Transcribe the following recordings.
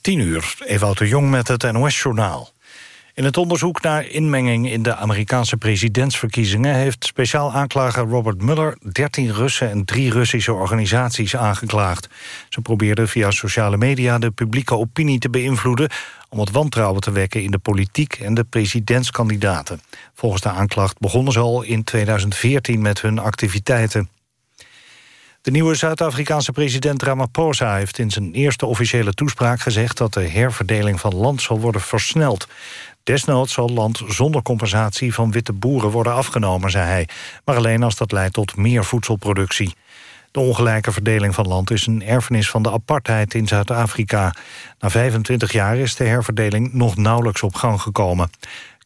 10 uur, Ewout de Jong met het NOS-journaal. In het onderzoek naar inmenging in de Amerikaanse presidentsverkiezingen... heeft speciaal aanklager Robert Mueller 13 Russen en drie Russische organisaties aangeklaagd. Ze probeerden via sociale media de publieke opinie te beïnvloeden... om het wantrouwen te wekken in de politiek en de presidentskandidaten. Volgens de aanklacht begonnen ze al in 2014 met hun activiteiten. De nieuwe Zuid-Afrikaanse president Ramaphosa heeft in zijn eerste officiële toespraak gezegd dat de herverdeling van land zal worden versneld. Desnoods zal land zonder compensatie van witte boeren worden afgenomen, zei hij. Maar alleen als dat leidt tot meer voedselproductie. De ongelijke verdeling van land is een erfenis van de apartheid in Zuid-Afrika. Na 25 jaar is de herverdeling nog nauwelijks op gang gekomen.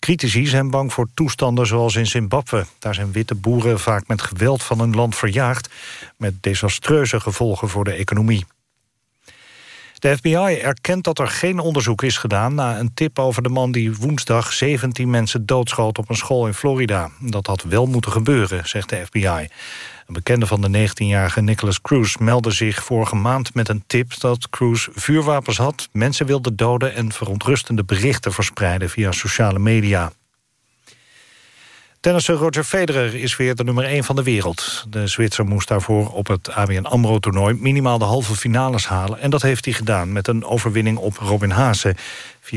Critici zijn bang voor toestanden zoals in Zimbabwe. Daar zijn witte boeren vaak met geweld van hun land verjaagd... met desastreuze gevolgen voor de economie. De FBI erkent dat er geen onderzoek is gedaan... na een tip over de man die woensdag 17 mensen doodschoot op een school in Florida. Dat had wel moeten gebeuren, zegt de FBI. Een bekende van de 19-jarige Nicholas Cruz meldde zich vorige maand met een tip... dat Cruz vuurwapens had, mensen wilde doden... en verontrustende berichten verspreiden via sociale media. Tennisser Roger Federer is weer de nummer 1 van de wereld. De Zwitser moest daarvoor op het ABN AMRO-toernooi... minimaal de halve finales halen. En dat heeft hij gedaan met een overwinning op Robin Haase. 4-6, 6-1,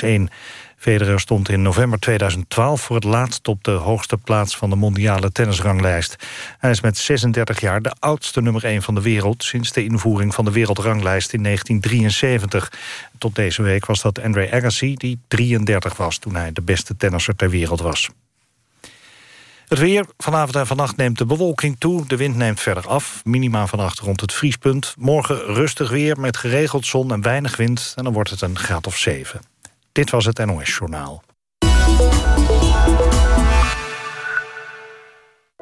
6-1. Federer stond in november 2012 voor het laatst op de hoogste plaats van de mondiale tennisranglijst. Hij is met 36 jaar de oudste nummer 1 van de wereld sinds de invoering van de wereldranglijst in 1973. Tot deze week was dat Andre Agassi die 33 was toen hij de beste tennisser ter wereld was. Het weer. Vanavond en vannacht neemt de bewolking toe. De wind neemt verder af. Minima vannacht rond het vriespunt. Morgen rustig weer met geregeld zon en weinig wind. En dan wordt het een graad of 7. Dit was het NOS Journaal.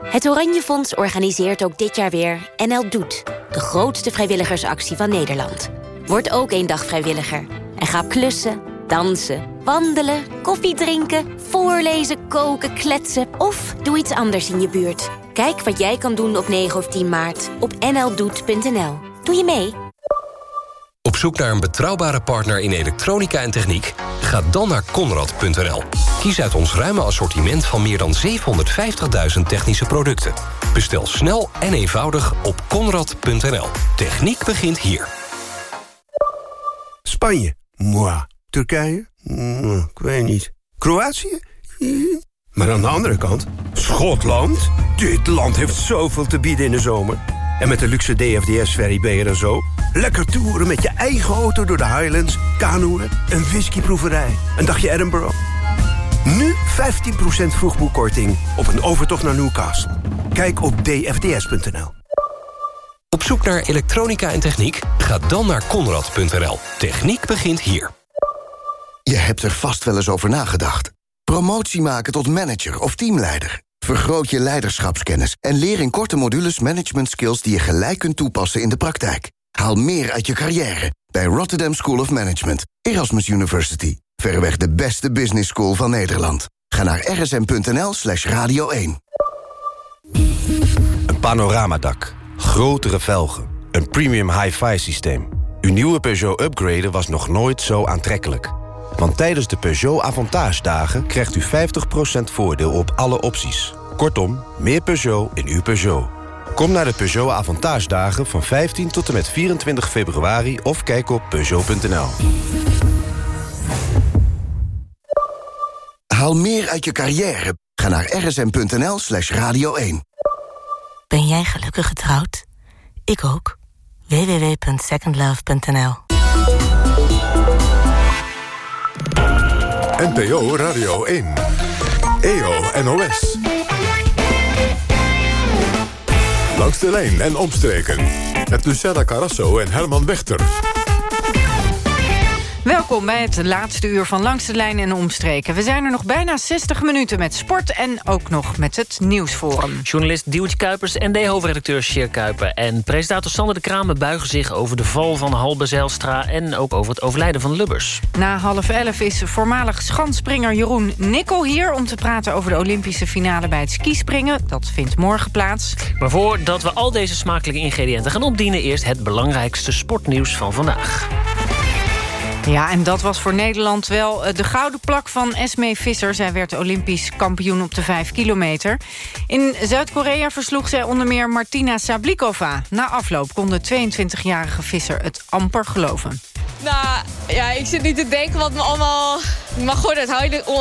Het Oranje Fonds organiseert ook dit jaar weer NL Doet. De grootste vrijwilligersactie van Nederland. Word ook één dag vrijwilliger. En ga klussen, dansen, wandelen, koffie drinken... voorlezen, koken, kletsen of doe iets anders in je buurt. Kijk wat jij kan doen op 9 of 10 maart op nldoet.nl. Doe je mee? Op zoek naar een betrouwbare partner in elektronica en techniek? Ga dan naar Conrad.nl. Kies uit ons ruime assortiment van meer dan 750.000 technische producten. Bestel snel en eenvoudig op Conrad.nl. Techniek begint hier. Spanje? Moi. Turkije? ik weet niet. Kroatië? Maar aan de andere kant, Schotland? Dit land heeft zoveel te bieden in de zomer. En met de luxe DFDS-ferry ben je er zo. Lekker toeren met je eigen auto door de Highlands, kanoeën, een whiskyproeverij, een dagje Edinburgh. Nu 15% vroegboekkorting op een overtocht naar Newcastle. Kijk op dfds.nl. Op zoek naar elektronica en techniek? Ga dan naar Conrad.nl. Techniek begint hier. Je hebt er vast wel eens over nagedacht. Promotie maken tot manager of teamleider. Vergroot je leiderschapskennis en leer in korte modules management skills die je gelijk kunt toepassen in de praktijk. Haal meer uit je carrière bij Rotterdam School of Management, Erasmus University. Verreweg de beste business school van Nederland. Ga naar rsm.nl slash radio 1. Een panoramadak, grotere velgen, een premium hi-fi systeem. Uw nieuwe Peugeot upgraden was nog nooit zo aantrekkelijk. Want tijdens de Peugeot Avantage dagen krijgt u 50% voordeel op alle opties. Kortom, meer Peugeot in uw Peugeot. Kom naar de Peugeot Avantage dagen van 15 tot en met 24 februari... of kijk op Peugeot.nl. Haal meer uit je carrière. Ga naar rsm.nl slash radio 1. Ben jij gelukkig getrouwd? Ik ook. www.secondlove.nl NPO Radio 1. EO NOS. Langs de lijn en omstreken. Met Lucella Carrasso en Herman Wechter. Welkom bij het laatste uur van Langs de Lijn en Omstreken. We zijn er nog bijna 60 minuten met sport en ook nog met het Nieuwsforum. Journalist Diewertje Kuipers en D-hoofdredacteur Sjeer Kuiper... en presentator Sander de Kramer buigen zich over de val van Halbe Zijlstra... en ook over het overlijden van Lubbers. Na half elf is voormalig schansspringer Jeroen Nikkel hier... om te praten over de Olympische finale bij het skispringen. Dat vindt morgen plaats. Maar voordat we al deze smakelijke ingrediënten gaan opdienen... eerst het belangrijkste sportnieuws van vandaag. Ja, en dat was voor Nederland wel eh, de gouden plak van Esme Visser. Zij werd olympisch kampioen op de 5 kilometer. In Zuid-Korea versloeg zij onder meer Martina Sablikova. Na afloop kon de 22-jarige Visser het amper geloven. Nou, ja, ik zit nu te denken wat me allemaal... mag gewoon het,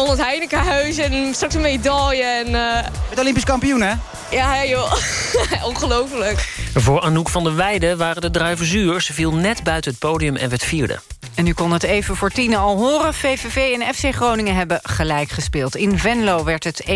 het Heinekenhuis en straks een medaille. En, uh... Het Olympisch kampioen, hè? Ja, joh. Ongelooflijk. Voor Anouk van der Weijden waren de druiven zuur. Ze viel net buiten het podium en werd vierde. En u kon het even voor tien al horen. VVV en FC Groningen hebben gelijk gespeeld. In Venlo werd het 1-1.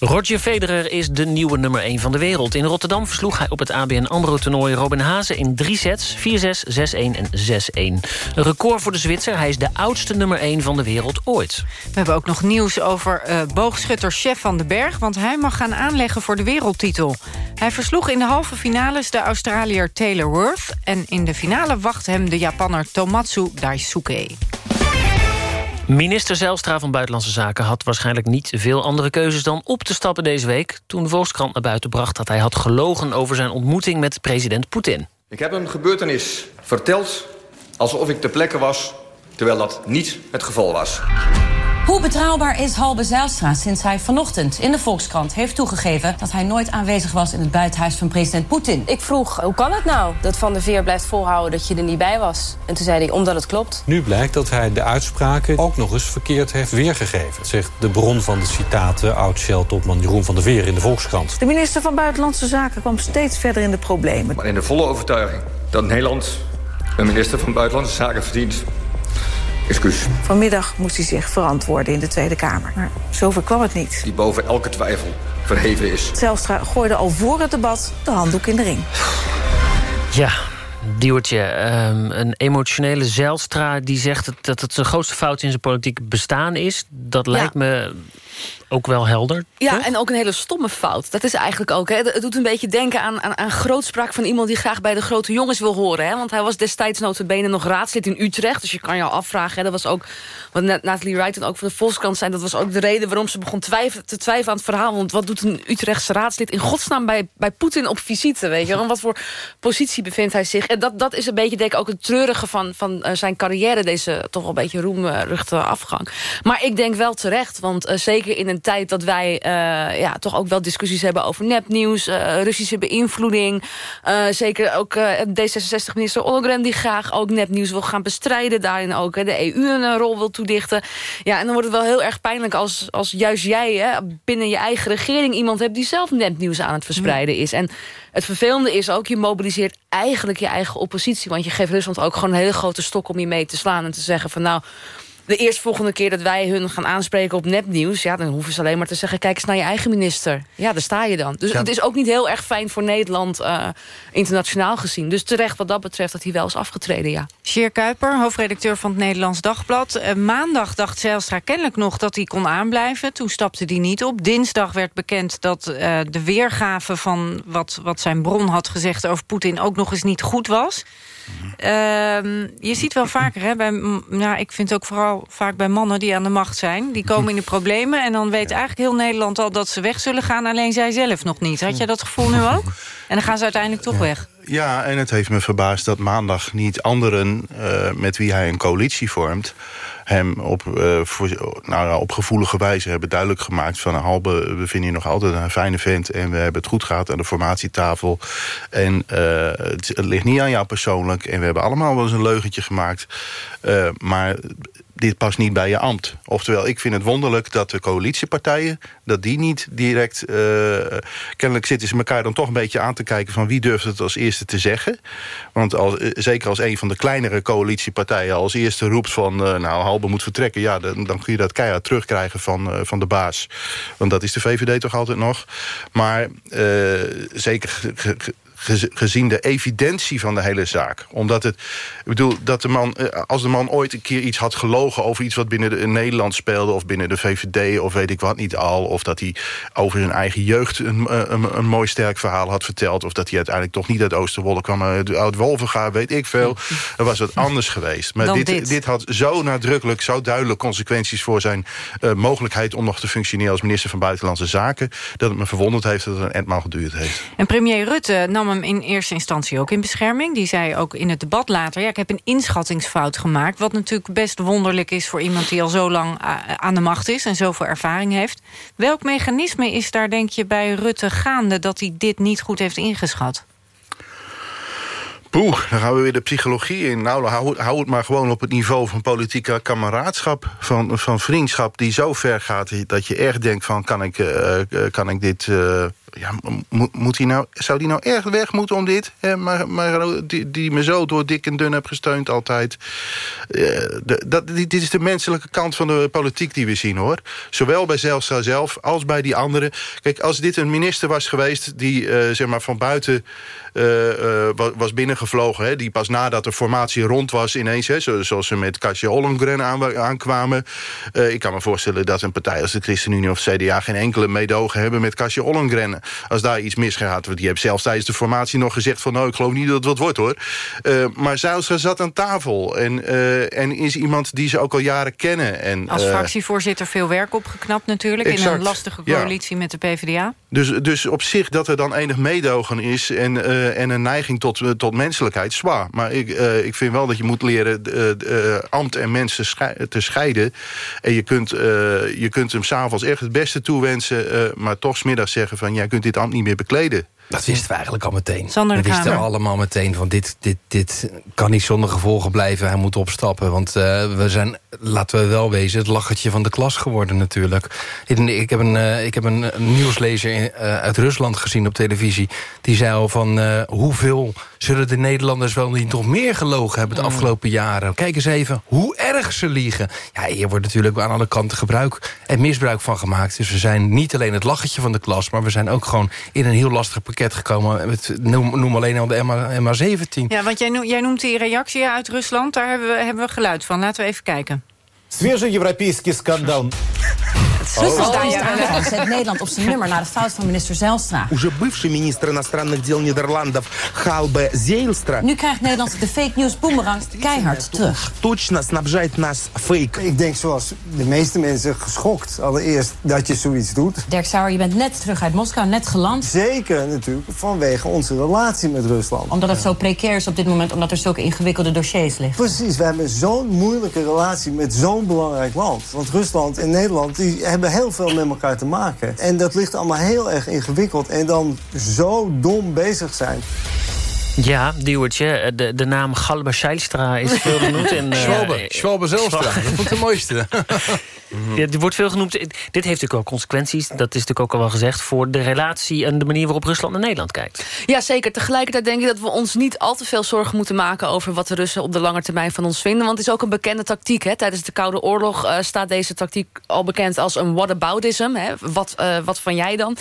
Roger Federer is de nieuwe nummer 1 van de wereld. In Rotterdam versloeg hij op het ABN AMRO-toernooi Robin Hazen in drie sets. 4-6, 6-1 en 6-1. Een record voor de Zwitser. Hij is de oudste nummer 1 van de wereld ooit. We hebben ook nog nieuws over uh, boogschutter Chef van den Berg... want hij mag gaan aanleggen voor de wereldtitel. Hij versloeg in de halve finales de Australiër Taylor Worth... en in de finale wacht hem de Japanner Tomatsu Daisuke. Minister Zelstra van Buitenlandse Zaken had waarschijnlijk niet veel andere keuzes dan op te stappen deze week. Toen de Volkskrant naar buiten bracht dat hij had gelogen over zijn ontmoeting met president Poetin. Ik heb een gebeurtenis verteld alsof ik ter plekke was, terwijl dat niet het geval was. Hoe betrouwbaar is Halbe Zijlstra sinds hij vanochtend in de Volkskrant heeft toegegeven dat hij nooit aanwezig was in het buitenhuis van president Poetin? Ik vroeg, hoe kan het nou dat Van der Veer blijft volhouden dat je er niet bij was? En toen zei hij, omdat het klopt. Nu blijkt dat hij de uitspraken ook nog eens verkeerd heeft weergegeven. Zegt de bron van de citaten oud-Shell-topman Jeroen van der Veer in de Volkskrant. De minister van Buitenlandse Zaken kwam steeds verder in de problemen. Maar in de volle overtuiging dat Nederland een minister van Buitenlandse Zaken verdient Excuus. Vanmiddag moest hij zich verantwoorden in de Tweede Kamer. Maar zover kwam het niet. Die boven elke twijfel verheven is. Zelstra gooide al voor het debat de handdoek in de ring. Ja, Diewertje, um, een emotionele Zelstra die zegt dat het zijn grootste fout in zijn politiek bestaan is. Dat lijkt me ook wel helder. Ja, en ook een hele stomme fout. Dat is eigenlijk ook. Hè. Het doet een beetje denken aan, aan, aan grootspraak van iemand die graag bij de grote jongens wil horen. Hè. Want hij was destijds notabene nog raadslid in Utrecht. Dus je kan je al afvragen. Hè. Dat was ook wat Nathalie Wright en ook van de Volkskrant zijn. Dat was ook de reden waarom ze begon twijfelen, te twijfelen aan het verhaal. Want wat doet een Utrechtse raadslid in godsnaam bij, bij Poetin op visite? Weet je? En wat voor positie bevindt hij zich? En dat, dat is een beetje denk ik ook het treurige van, van uh, zijn carrière. Deze toch wel een beetje roemruchte afgang. Maar ik denk wel terecht. Want uh, zeker in een tijd dat wij uh, ja, toch ook wel discussies hebben over nepnieuws, uh, Russische beïnvloeding. Uh, zeker ook D66-minister Ollongren die graag ook nepnieuws wil gaan bestrijden. Daarin ook de EU een rol wil toedichten. Ja, en dan wordt het wel heel erg pijnlijk als, als juist jij hè, binnen je eigen regering iemand hebt die zelf nepnieuws aan het verspreiden is. En het vervelende is ook, je mobiliseert eigenlijk je eigen oppositie. Want je geeft Rusland ook gewoon een hele grote stok om je mee te slaan en te zeggen van nou de eerstvolgende keer dat wij hun gaan aanspreken op nepnieuws... Ja, dan hoeven ze alleen maar te zeggen, kijk eens naar je eigen minister. Ja, daar sta je dan. Dus het is ook niet heel erg fijn voor Nederland uh, internationaal gezien. Dus terecht wat dat betreft dat hij wel is afgetreden, ja. Sheer Kuiper, hoofdredacteur van het Nederlands Dagblad. Uh, maandag dacht Zijlstra kennelijk nog dat hij kon aanblijven. Toen stapte hij niet op. Dinsdag werd bekend dat uh, de weergave van wat, wat zijn bron had gezegd over Poetin... ook nog eens niet goed was. Uh, je ziet wel vaker, hè, bij, nou, ik vind ook vooral vaak bij mannen die aan de macht zijn. Die komen in de problemen en dan weet eigenlijk heel Nederland al dat ze weg zullen gaan. Alleen zij zelf nog niet. Had jij dat gevoel nu ook? En dan gaan ze uiteindelijk toch weg. Ja, en het heeft me verbaasd dat maandag niet anderen uh, met wie hij een coalitie vormt hem op, uh, voor, nou, op gevoelige wijze hebben duidelijk gemaakt... van Halbe, we vinden je nog altijd een fijne vent... en we hebben het goed gehad aan de formatietafel. En uh, het, het, ligt niet aan jou persoonlijk. En we hebben allemaal wel eens een leugentje gemaakt. Uh, maar dit past niet bij je ambt. Oftewel, ik vind het wonderlijk dat de coalitiepartijen... dat die niet direct... Uh, kennelijk zitten ze elkaar dan toch een beetje aan te kijken... van wie durft het als eerste te zeggen. Want als, uh, zeker als een van de kleinere coalitiepartijen... als eerste roept van, uh, nou, Halbe moet vertrekken... ja, dan, dan kun je dat keihard terugkrijgen van, van de baas. Want dat is de VVD toch altijd nog. Maar zeker gezien de evidentie van de hele zaak. Omdat het, ik bedoel, dat de man, eh, als de man ooit een keer iets had gelogen... over iets wat binnen de, Nederland speelde of binnen de VVD... of weet ik wat niet al, of dat hij over zijn eigen jeugd... een, een, een mooi sterk verhaal had verteld... of dat hij uiteindelijk toch niet uit Oosterwolde kwam... uit Oud-Wolvenga, weet ik veel. Dan was het anders geweest. Maar dit, dit. dit, had zo nadrukkelijk, zo duidelijk consequenties... voor zijn uh, mogelijkheid om nog te functioneren als minister van Buitenlandse Zaken... dat het me verwonderd heeft dat het een etmaal geduurd heeft. En premier Rutte nam nam hem in eerste instantie ook in bescherming. Die zei ook in het debat later... ja, ik heb een inschattingsfout gemaakt. Wat natuurlijk best wonderlijk is voor iemand die al zo lang aan de macht is... en zoveel ervaring heeft. Welk mechanisme is daar, denk je, bij Rutte gaande... dat hij dit niet goed heeft ingeschat? Poeh, dan gaan we weer de psychologie in. Nou, hou, hou het maar gewoon op het niveau van politieke kameraadschap. Van, van vriendschap die zo ver gaat dat je echt denkt van... kan ik, uh, kan ik dit... ja, moet hij nou, zou die nou echt weg moeten om dit? maar maar die, die me zo door dik en dun heb gesteund altijd. de, dat, dit is de menselijke kant van de politiek die we zien, hoor. Zowel bij Zijlstra zelf als bij die anderen. Kijk, als dit een minister was geweest... die zeg maar van buiten was binnengevlogen. Hè, die pas nadat de formatie rond was ineens. Hè, zoals ze met Katja Ollongren aan, aankwamen. Uh, ik kan me voorstellen dat een partij als de ChristenUnie of CDA... geen enkele meedogen hebben met Katja Ollongren. Als daar iets misgaat. Want die heeft zelfs tijdens de formatie nog gezegd... van nou, ik geloof niet dat het wat wordt hoor. maar Zijlstra zat aan tafel. En, en is iemand die ze ook al jaren kennen. En, als fractievoorzitter veel werk opgeknapt natuurlijk. Exact, in een lastige coalitie met de PvdA. Dus, dus op zich dat er dan enig meedogen is... en uh, en een neiging tot, eh, tot menselijkheid, zwaar. Maar ik, uh, ik vind wel dat je moet leren ambt en mensen te scheiden. En je kunt, je kunt hem s'avonds echt het beste toewensen... maar toch smiddags zeggen van, jij kunt dit ambt niet meer bekleden. Dat wisten we eigenlijk al meteen. Sander we wisten we allemaal meteen van dit, dit, dit kan niet zonder gevolgen blijven. Hij moet opstappen. Want uh, we zijn, laten we wel wezen, het lachertje van de klas geworden natuurlijk. Ik heb een, uh, ik heb een, nieuwslezer in, uh, uit Rusland gezien op televisie. Die zei al van hoeveel zullen de Nederlanders wel niet nog meer gelogen hebben de mm. afgelopen jaren. Kijk eens even hoe erg ze liegen. Ja, hier wordt natuurlijk aan alle kanten gebruik en misbruik van gemaakt. Dus we zijn niet alleen het lachertje van de klas... maar we zijn ook gewoon in een heel lastig pakket gekomen. Met, noem, noem alleen al de MA, 17 Ja, want jij noemt, jij noemt die reactie uit Rusland. Daar hebben we, hebben we geluid van. Laten we even kijken. Свежий европейский скандал. Rusland zet Nederland op zijn nummer na de fout van minister Zijlstra. Уже бывший министр иностранных дел Нидерландов Халбе Зейлстра. Nu krijgt Nederland de fake news boomerang keihard terug. Точно снабжает нас fake. Ik denk zoals de meeste mensen geschokt allereerst dat je zoiets doet. Dirk Sauer, je bent net terug uit Moskou, net geland. Zeker natuurlijk, vanwege onze relatie met Rusland. Omdat het zo precair is op dit moment, omdat er zulke ingewikkelde dossiers liggen. Precies, we hebben zo'n moeilijke relatie met zo'n belangrijk land. Want Rusland en Nederland die hebben heel veel met elkaar te maken. En dat ligt allemaal heel erg ingewikkeld. En dan zo dom bezig zijn. Ja, Diewertje, de, de naam Galba Scheilstra is veel genoemd. in uh, Schwalbe, Schwalbe Zelstra, dat vond ik de mooiste. Ja, die wordt veel genoemd. Dit heeft natuurlijk ook consequenties, dat is natuurlijk ook al wel gezegd... voor de relatie en de manier waarop Rusland naar Nederland kijkt. Ja, zeker. Tegelijkertijd denk ik dat we ons niet al te veel zorgen moeten maken... over wat de Russen op de lange termijn van ons vinden. Want het is ook een bekende tactiek. Hè. Tijdens de Koude Oorlog uh, staat deze tactiek al bekend als een whataboutism. Hè. Wat, uh, wat van jij dan?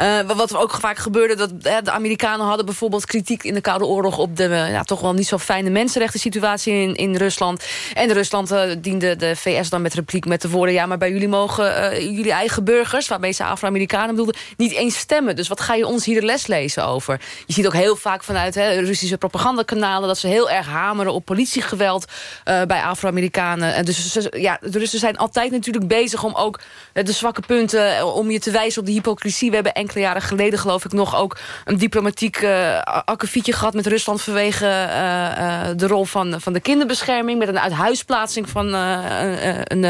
Uh, wat ook vaak gebeurde, dat de Amerikanen hadden bijvoorbeeld kritiek in de Koude Oorlog... op de ja, toch wel niet zo fijne mensenrechten situatie in, in Rusland. En Rusland diende de VS dan met repliek met de woorden ja, maar bij jullie mogen uh, jullie eigen burgers... waarmee ze Afro-Amerikanen bedoelden, niet eens stemmen. Dus wat ga je ons hier les lezen over? Je ziet ook heel vaak vanuit hè, Russische propagandakanalen... dat ze heel erg hameren op politiegeweld uh, bij Afro-Amerikanen. En dus ja, de Russen zijn altijd natuurlijk bezig om ook de zwakke punten... om je te wijzen op de hypocrisie. We hebben enkele jaren geleden geloof ik nog ook... een diplomatiek uh, akkefietje gehad met Rusland... vanwege de rol van, van de kinderbescherming... met een uithuisplaatsing van een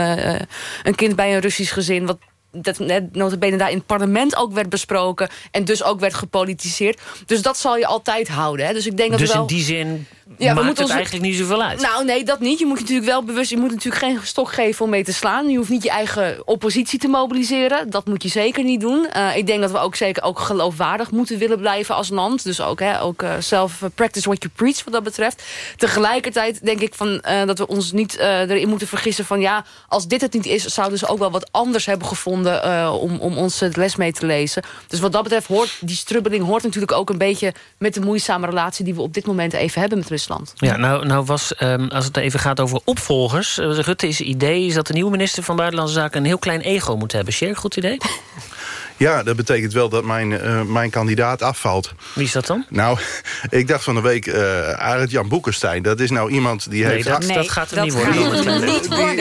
een kind bij een Russisch gezin... wat dat notabene daar in het parlement ook werd besproken... en dus ook werd gepolitiseerd. Dus dat zal je altijd houden. Hè? Dus ik denk dat dus wel... in die zin ja, maakt het ons... eigenlijk niet zoveel uit? Nou, nee, dat niet. Je moet natuurlijk wel bewust... je moet natuurlijk geen stok geven om mee te slaan. Je hoeft niet je eigen oppositie te mobiliseren. Dat moet je zeker niet doen. Uh, ik denk dat we ook zeker ook geloofwaardig moeten willen blijven als land. Dus ook, hè, ook uh, zelf uh, practice what you preach wat dat betreft. Tegelijkertijd denk ik van, dat we ons niet erin moeten vergissen van... ja, als dit het niet is, zouden ze ook wel wat anders hebben gevonden... om, om ons het les mee te lezen. Dus wat dat betreft hoort die strubbeling hoort natuurlijk ook een beetje... met de moeizame relatie die we op dit moment even hebben met Rusland. Ja, nou, nou was, um, als het even gaat over opvolgers... Uh, Rutte is idee is dat de nieuwe minister van Buitenlandse Zaken... een heel klein ego moet hebben. Sjer, goed idee? Ja, dat betekent wel dat mijn, uh, mijn kandidaat afvalt. Wie is dat dan? Nou, ik dacht van de week uh, Arend Jan Boekenstein. Dat is nou iemand die nee, heeft... Dat, nee, dat gaat er niet worden. Dat gaat niet worden.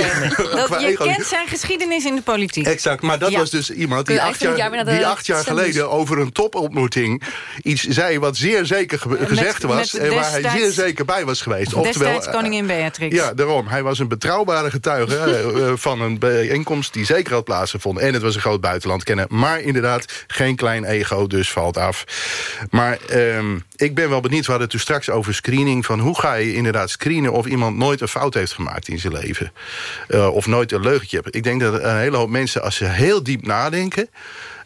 Dat, je kent zijn geschiedenis in de politiek. Exact, maar dat ja. was dus iemand die acht jaar, jaar die acht jaar geleden... over een topontmoeting iets zei wat zeer zeker ge met, gezegd was... en waar hij zeer zeker bij was geweest. Oftewel, koningin Beatrix. Ja, daarom. Hij was een betrouwbare getuige van een bijeenkomst... die zeker had plaatsgevonden. En het was een groot buitenland kennen. Maar inderdaad, geen klein ego, dus valt af. Maar um, ik ben wel benieuwd, we het toen straks over screening... van hoe ga je inderdaad screenen of iemand nooit een fout heeft gemaakt in zijn leven. Uh, of nooit een leugentje heeft. Ik denk dat een hele hoop mensen, als ze heel diep nadenken...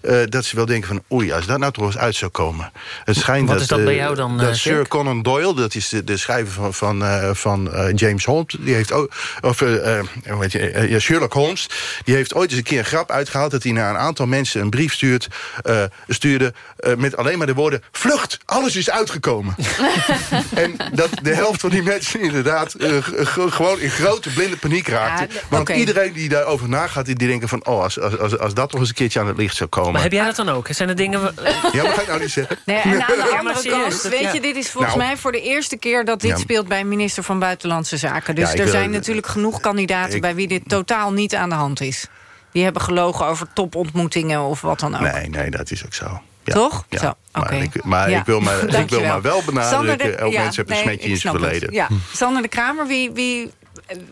Uh, dat ze wel denken van, oei, als dat nou toch eens uit zou komen. Het schijnt Wat dat, is dat bij jou dan, dat uh, Sir Conan Doyle, dat is de, de schrijver van, van, uh, van James Holmes... die heeft ook, of weet je, Sherlock Holmes... die heeft ooit eens een keer een grap uitgehaald... dat hij naar een aantal mensen een brief stuurt, stuurde... met alleen maar de woorden, vlucht, alles is uitgekomen. en dat de helft van die mensen inderdaad... gewoon in grote blinde paniek raakte. Ja, Want okay. iedereen die daarover nagaat, die denken van... oh, als, als, als, als dat toch eens een keertje aan het licht zou komen... Maar heb jij dat dan ook? Zijn er dingen... Ja, maar ga ik nou niet zeggen. Nee, en aan de andere kant, weet je, dit is volgens Nou. mij voor de eerste keer dat dit Ja. speelt bij minister van Buitenlandse Zaken. Dus Ja, er wil- zijn natuurlijk genoeg kandidaten ik- bij wie dit totaal niet aan de hand is. Die hebben gelogen over topontmoetingen of wat dan ook. Nee, nee, dat is ook zo. Ja, Toch? Ja. Zo, Maar, oké. ik, maar Ja. ik wil maar, ik wil maar wel benadrukken... elk ja, mens heeft een nee, smetje in zijn verleden. Ja. Sander de Kramer, wie, wie,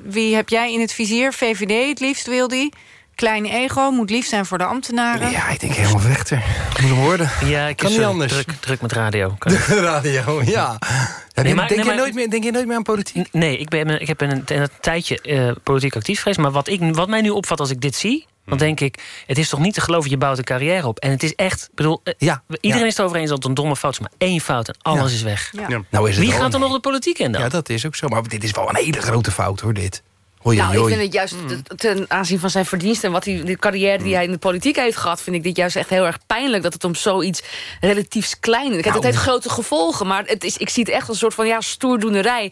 wie heb jij in het vizier? VVD het liefst wil die? Klein ego, moet lief zijn voor de ambtenaren. Ja, ik denk helemaal vechter. Moet hem worden. Ja, ik Kan is, niet eh, anders. Druk, druk met radio. Kan- De radio, ja. Maar- denk, nee, je maar- nooit meer, denk je nooit meer aan politiek? Nee, ik, ben, ik heb een, een tijdje eh, politiek actief geweest. Maar wat, ik, wat mij nu opvalt als ik dit zie... dan Hmm. denk ik, het is toch niet te geloven... je bouwt een carrière op. En het is echt... bedoel, eh, Ja, iedereen ja. is het over eens dat het een domme fout is... maar één fout en alles Ja. is weg. Ja. Ja. Nou is het Wie gaat er nog de politiek in dan? Ja, dat is ook zo. Maar dit is wel een hele grote fout, hoor, dit. Hoi, Nou, ik vind het juist t- ten aanzien van zijn verdiensten... en wat hij, de carrière die hij in de politiek heeft gehad... vind ik dit juist echt heel erg pijnlijk... dat het om zoiets relatiefs klein is. Kijk, het heeft grote gevolgen, maar het is, ik zie het echt als een soort van ja, stoerdoenerij.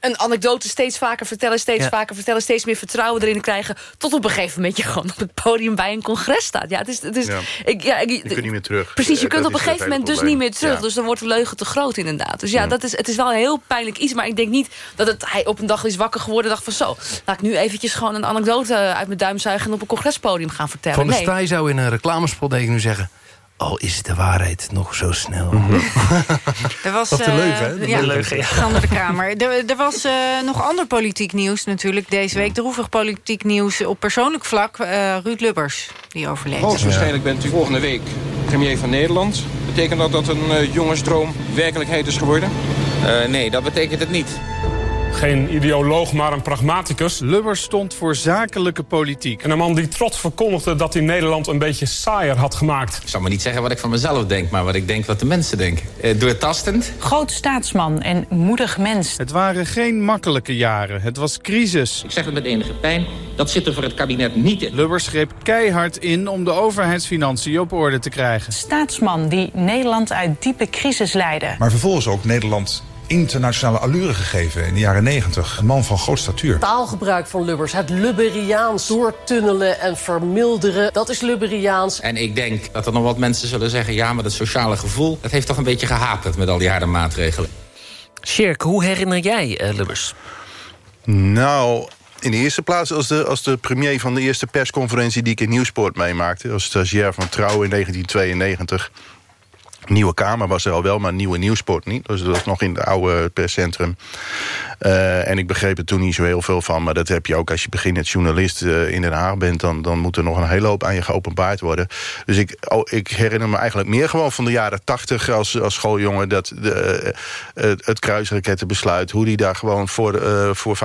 Een anekdote steeds vaker vertellen, steeds Ja. vaker vertellen... steeds meer vertrouwen erin krijgen... tot op een gegeven moment je gewoon op het podium bij een congres staat. Ja, het is... Het is Ja. ik, ja, ik, Je kunt niet meer terug. Precies, je Eh, kunt dat op een gegeven moment dus niet meer terug. Ja. Dus dan wordt de leugen te groot inderdaad. Dus ja, Dat is, het is wel een heel pijnlijk iets. Maar ik denk niet dat het, hij op een dag is wakker geworden... dacht van zo, laat ik nu eventjes gewoon een anekdote uit mijn duim zuigen... en op een congrespodium gaan vertellen. Van der nee. Staaij zou in een reclamespot denk ik nu zeggen... al is de waarheid nog zo snel. Er was, Of de eh, leugen, hè? De ja, leugen, ja. De Kramer. Er, er was eh, nog ander politiek nieuws natuurlijk deze week. Droevig politiek nieuws op persoonlijk vlak. Eh, Ruud Lubbers, die overleed. Hoogstwaarschijnlijk bent u volgende week premier van Nederland. Betekent dat dat een eh, jongensdroom werkelijkheid is geworden? nee, dat betekent het niet. Geen ideoloog, maar een pragmaticus. Lubbers stond voor zakelijke politiek. En een man die trots verkondigde dat hij Nederland een beetje saaier had gemaakt. Ik zal maar niet zeggen wat ik van mezelf denk, maar wat ik denk wat de mensen denken. Eh, doortastend. Groot staatsman en moedig mens. Het waren geen makkelijke jaren. Het was crisis. Ik zeg het met enige pijn, dat zit er voor het kabinet niet in. Lubbers greep keihard in om de overheidsfinanciën op orde te krijgen. Staatsman die Nederland uit diepe crisis leidde. Maar vervolgens ook Nederland internationale allure gegeven in de jaren 90. Een man van groot statuur. Taalgebruik van Lubbers, het Lubberiaans. Doortunnelen en vermilderen, dat is Lubberiaans. En ik denk dat er nog wat mensen zullen zeggen... ja, maar dat sociale gevoel, dat heeft toch een beetje gehaperd... met al die harde maatregelen. Sjerk, hoe herinner jij eh, Lubbers? Nou, in de eerste plaats als de, als de premier van de eerste persconferentie... die ik in Nieuwsport meemaakte. Als stagiair van Trouw in 1992. Nieuwe Kamer was er al wel, maar nieuwe Nieuwsport niet. Dus dat was nog in het oude perscentrum. Uh, en ik begreep er toen niet zo heel veel van. Maar dat heb je ook als je beginnend journalist uh, in Den Haag bent. Dan, dan moet er nog een hele hoop aan je geopenbaard worden. Dus ik, oh, ik herinner me eigenlijk meer gewoon van de jaren tachtig als, als schooljongen. Dat de, uh, het kruisrakettenbesluit. Hoe die daar gewoon voor, voor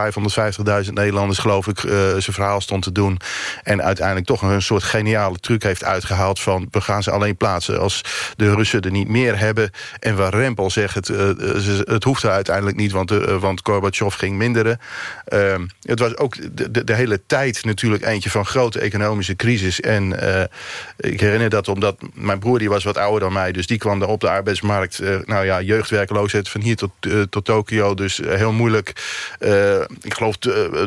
550.000 Nederlanders geloof ik zijn verhaal stond te doen. En uiteindelijk toch een soort geniale truc heeft uitgehaald van we gaan ze alleen plaatsen als de Russen er niet meer hebben. En waar Rempel zegt het, het hoeft er uiteindelijk niet. Want, want Gorbachev ging minderen. Ehm, het was ook de, de, de, hele tijd natuurlijk eentje van grote economische crisis. En uh, ik herinner dat omdat mijn broer die was wat ouder dan mij... dus die kwam daar op de arbeidsmarkt. Uh, nou ja, jeugdwerkloosheid van hier tot, uh, tot Tokio. Dus heel moeilijk. ik geloof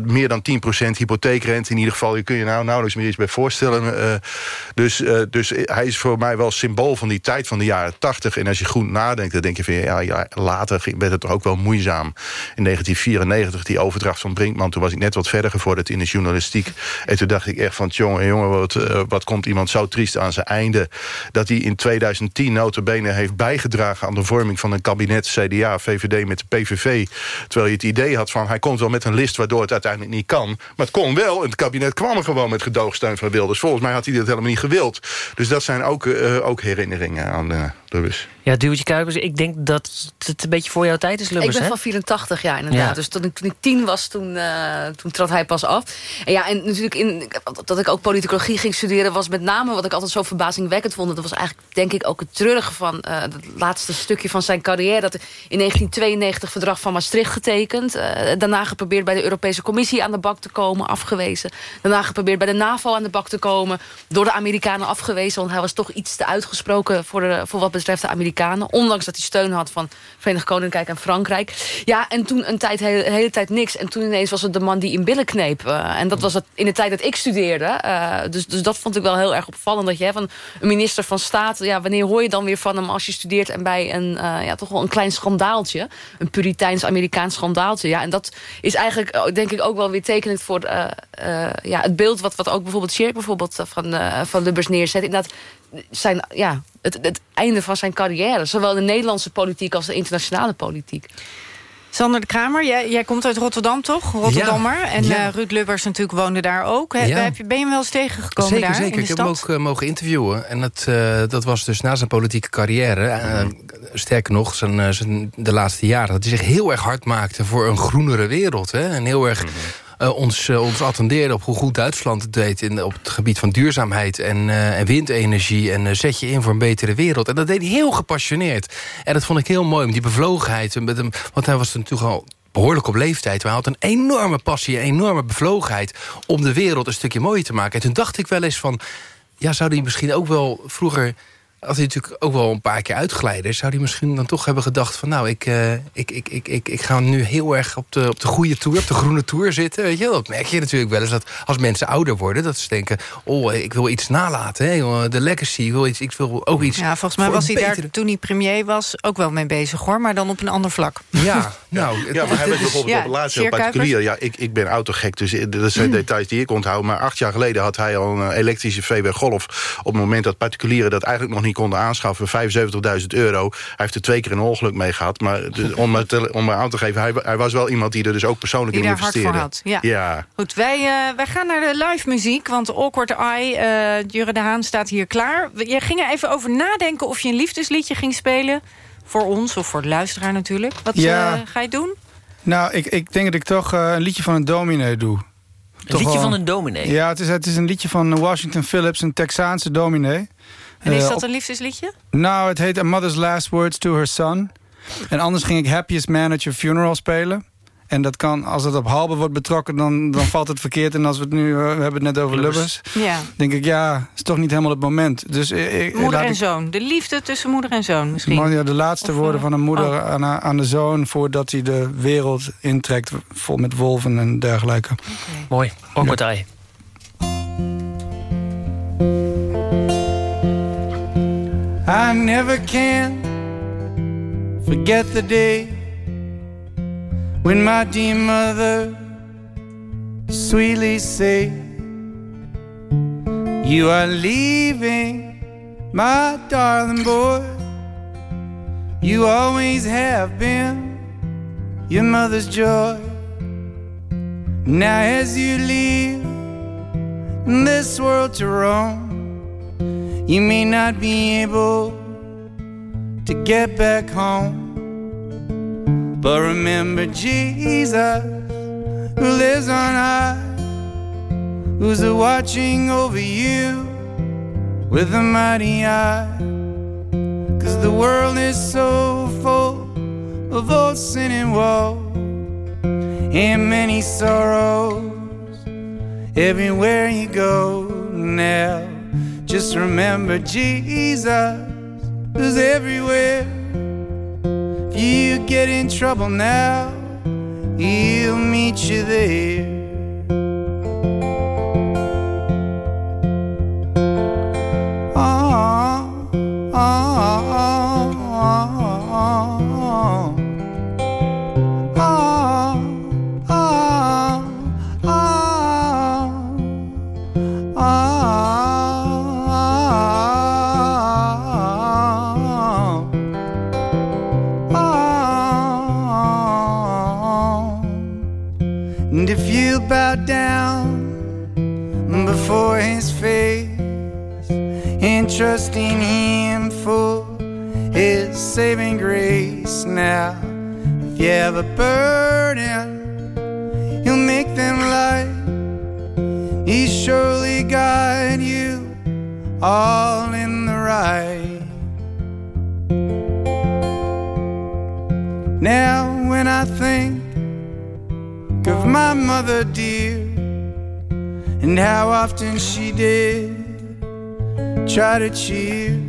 meer dan 10% hypotheekrente in ieder geval. Je kun je nou nauwelijks meer iets bij voorstellen. dus, dus hij is voor mij wel symbool van die tijd van de jaren 80. En als je goed nadenkt, dan denk je van... ja, ja later werd het toch ook wel moeizaam. In 1994, die overdracht van Brinkman... toen was ik net wat verder gevorderd in de journalistiek. En toen dacht ik echt van, jongen, jongen wat, uh, wat komt iemand zo triest aan zijn einde... dat hij in 2010 notabene heeft bijgedragen... aan de vorming van een kabinet CDA, VVD met de PVV. Terwijl je het idee had van, hij komt wel met een list... waardoor het uiteindelijk niet kan. Maar het kon wel, en het kabinet kwam er gewoon met gedoogsteun van Wilders. Volgens mij had hij dat helemaal niet gewild. Dus dat zijn ook, uh, ook herinneringen aan uh, Lubbers. Ja, Duwtje Kuipers, ik denk dat het een beetje voor jouw tijd is, Lubbers, Ik ben hè? van 84 jaar, inderdaad. Ja. Dus toen ik, toen ik tien was, toen, uh, toen trad hij pas af. En ja, en natuurlijk in, dat ik ook politicologie ging studeren... was met name wat ik altijd zo verbazingwekkend vond. Dat was eigenlijk, denk ik, ook het treurige van uh, het laatste stukje van zijn carrière. Dat in 1992 verdrag van Maastricht getekend. Uh, daarna geprobeerd bij de Europese Commissie aan de bak te komen, afgewezen. Daarna geprobeerd bij de NAVO aan de bak te komen. Door de Amerikanen afgewezen, want hij was toch iets te uitgesproken... voor, de, voor wat betreft de Amerikanen. Ondanks dat hij steun had van Verenigd Koninkrijk en Frankrijk. Ja, en toen een tijd, hele, hele tijd niks. En toen ineens was het de man die in billen kneep. Uh, en dat was het in de tijd dat ik studeerde. Uh, dus, dus dat vond ik wel heel erg opvallend. Dat je van een minister van Staat... Ja, wanneer hoor je dan weer van hem als je studeert... en bij een, uh, ja, toch wel een klein schandaaltje. Een Puriteins-Amerikaans schandaaltje. Ja, en dat is eigenlijk, denk ik, ook wel weer tekenend voor ja, het beeld... wat, wat ook bijvoorbeeld Sjerk bijvoorbeeld van, van Lubbers neerzet. Inderdaad, zijn, ja, het, het einde van zijn carrière. Zowel de Nederlandse politiek als de internationale politiek. Sander de Kramer, jij, jij komt uit Rotterdam toch? Rotterdammer. Ja, en ja. Uh, Ruud Lubbers natuurlijk woonde daar ook. He, ja. Ben je hem wel eens tegengekomen zeker, daar Zeker, in de ik stad? heb hem ook uh, mogen interviewen. En dat, uh, dat was dus na zijn politieke carrière. Uh, sterker nog, zijn, zijn, de laatste jaren... dat hij zich heel erg hard maakte voor een groenere wereld. Hè? En heel erg... Mm -hmm. Uh, ons, uh, ons attendeerde op hoe goed Duitsland deed... In, op het gebied van duurzaamheid en, en windenergie... en zet je in voor een betere wereld. En dat deed hij heel gepassioneerd. En dat vond ik heel mooi, die bevlogenheid. Met hem, want hij was natuurlijk al behoorlijk op leeftijd. Maar hij had een enorme passie, een enorme bevlogenheid... om de wereld een stukje mooier te maken. En toen dacht ik wel eens van... ja, zou hij misschien ook wel vroeger als hij natuurlijk ook wel een paar keer uitglijden... zou hij misschien dan toch hebben gedacht van... nou, ik, uh, ik, ik, ik, ik, ik ga nu heel erg op de, op de goede tour, op de groene tour zitten. Weet je? Dat merk je natuurlijk wel eens, dat als mensen ouder worden... dat ze denken, oh, ik wil iets nalaten. Hè? De legacy, ik wil, iets, ik wil ook iets... Ja, volgens mij was hij betere... daar, toen hij premier was, ook wel mee bezig, hoor. Maar dan op een ander vlak. Ja, nou... ja, maar hij werd bijvoorbeeld ja, op laatste heel particulier. Ja, ik, ik ben autogek, dus dat zijn details die ik onthoud. Maar acht jaar geleden had hij al een elektrische VW Golf... op het moment dat particulieren dat eigenlijk nog niet konden aanschaffen 75.000 euro. Hij heeft er twee keer een ongeluk mee gehad. Maar om, het, om aan te geven, hij, hij, was wel iemand die er dus ook persoonlijk die in investeerde. Die hard voor had. Ja. ja. Goed, wij, uh, wij gaan naar de live muziek. Want Awkward Eye, uh, Jure de Haan staat hier klaar. Je ging er even over nadenken of je een liefdesliedje ging spelen. Voor ons of voor de luisteraar natuurlijk. Wat ja. uh, ga je doen? Nou, ik, ik denk dat ik toch een liedje van een dominee doe. Een toch liedje wel... van een dominee? Ja, het is, het is een liedje van Washington Phillips, een Texaanse dominee. En is dat een liefdesliedje? Nou, het heet A Mother's Last Words to Her Son. En anders ging ik Happiest Man at Your Funeral spelen. En dat kan, als het op halve wordt betrokken, dan, dan valt het verkeerd. En als we het nu, uh, we hebben het net over Lubbers. Ja. denk ik, ja, is toch niet helemaal het moment. Dus, ik, moeder en ik... zoon. De liefde tussen moeder en zoon misschien. Ja, de laatste of, woorden van een moeder oh. aan, aan de zoon... voordat hij de wereld intrekt, vol met wolven en dergelijke. Okay. Mooi. Awkward ja. Eye. I never can forget the day when my dear mother sweetly said, You are leaving, my darling boy. You always have been your mother's joy. Now, as you leave this world to roam, you may not be able to get back home. But remember Jesus, who lives on high, who's watching over you with a mighty eye. Cause the world is so full of old sin and woe. and many sorrows everywhere you go now. Just remember Jesus is everywhere. You get in trouble now, he'll meet you there. Saving grace now, if you have a burden, he'll make them light. He surely guide you all in the right. Now, when I think of my mother dear and how often she did try to cheer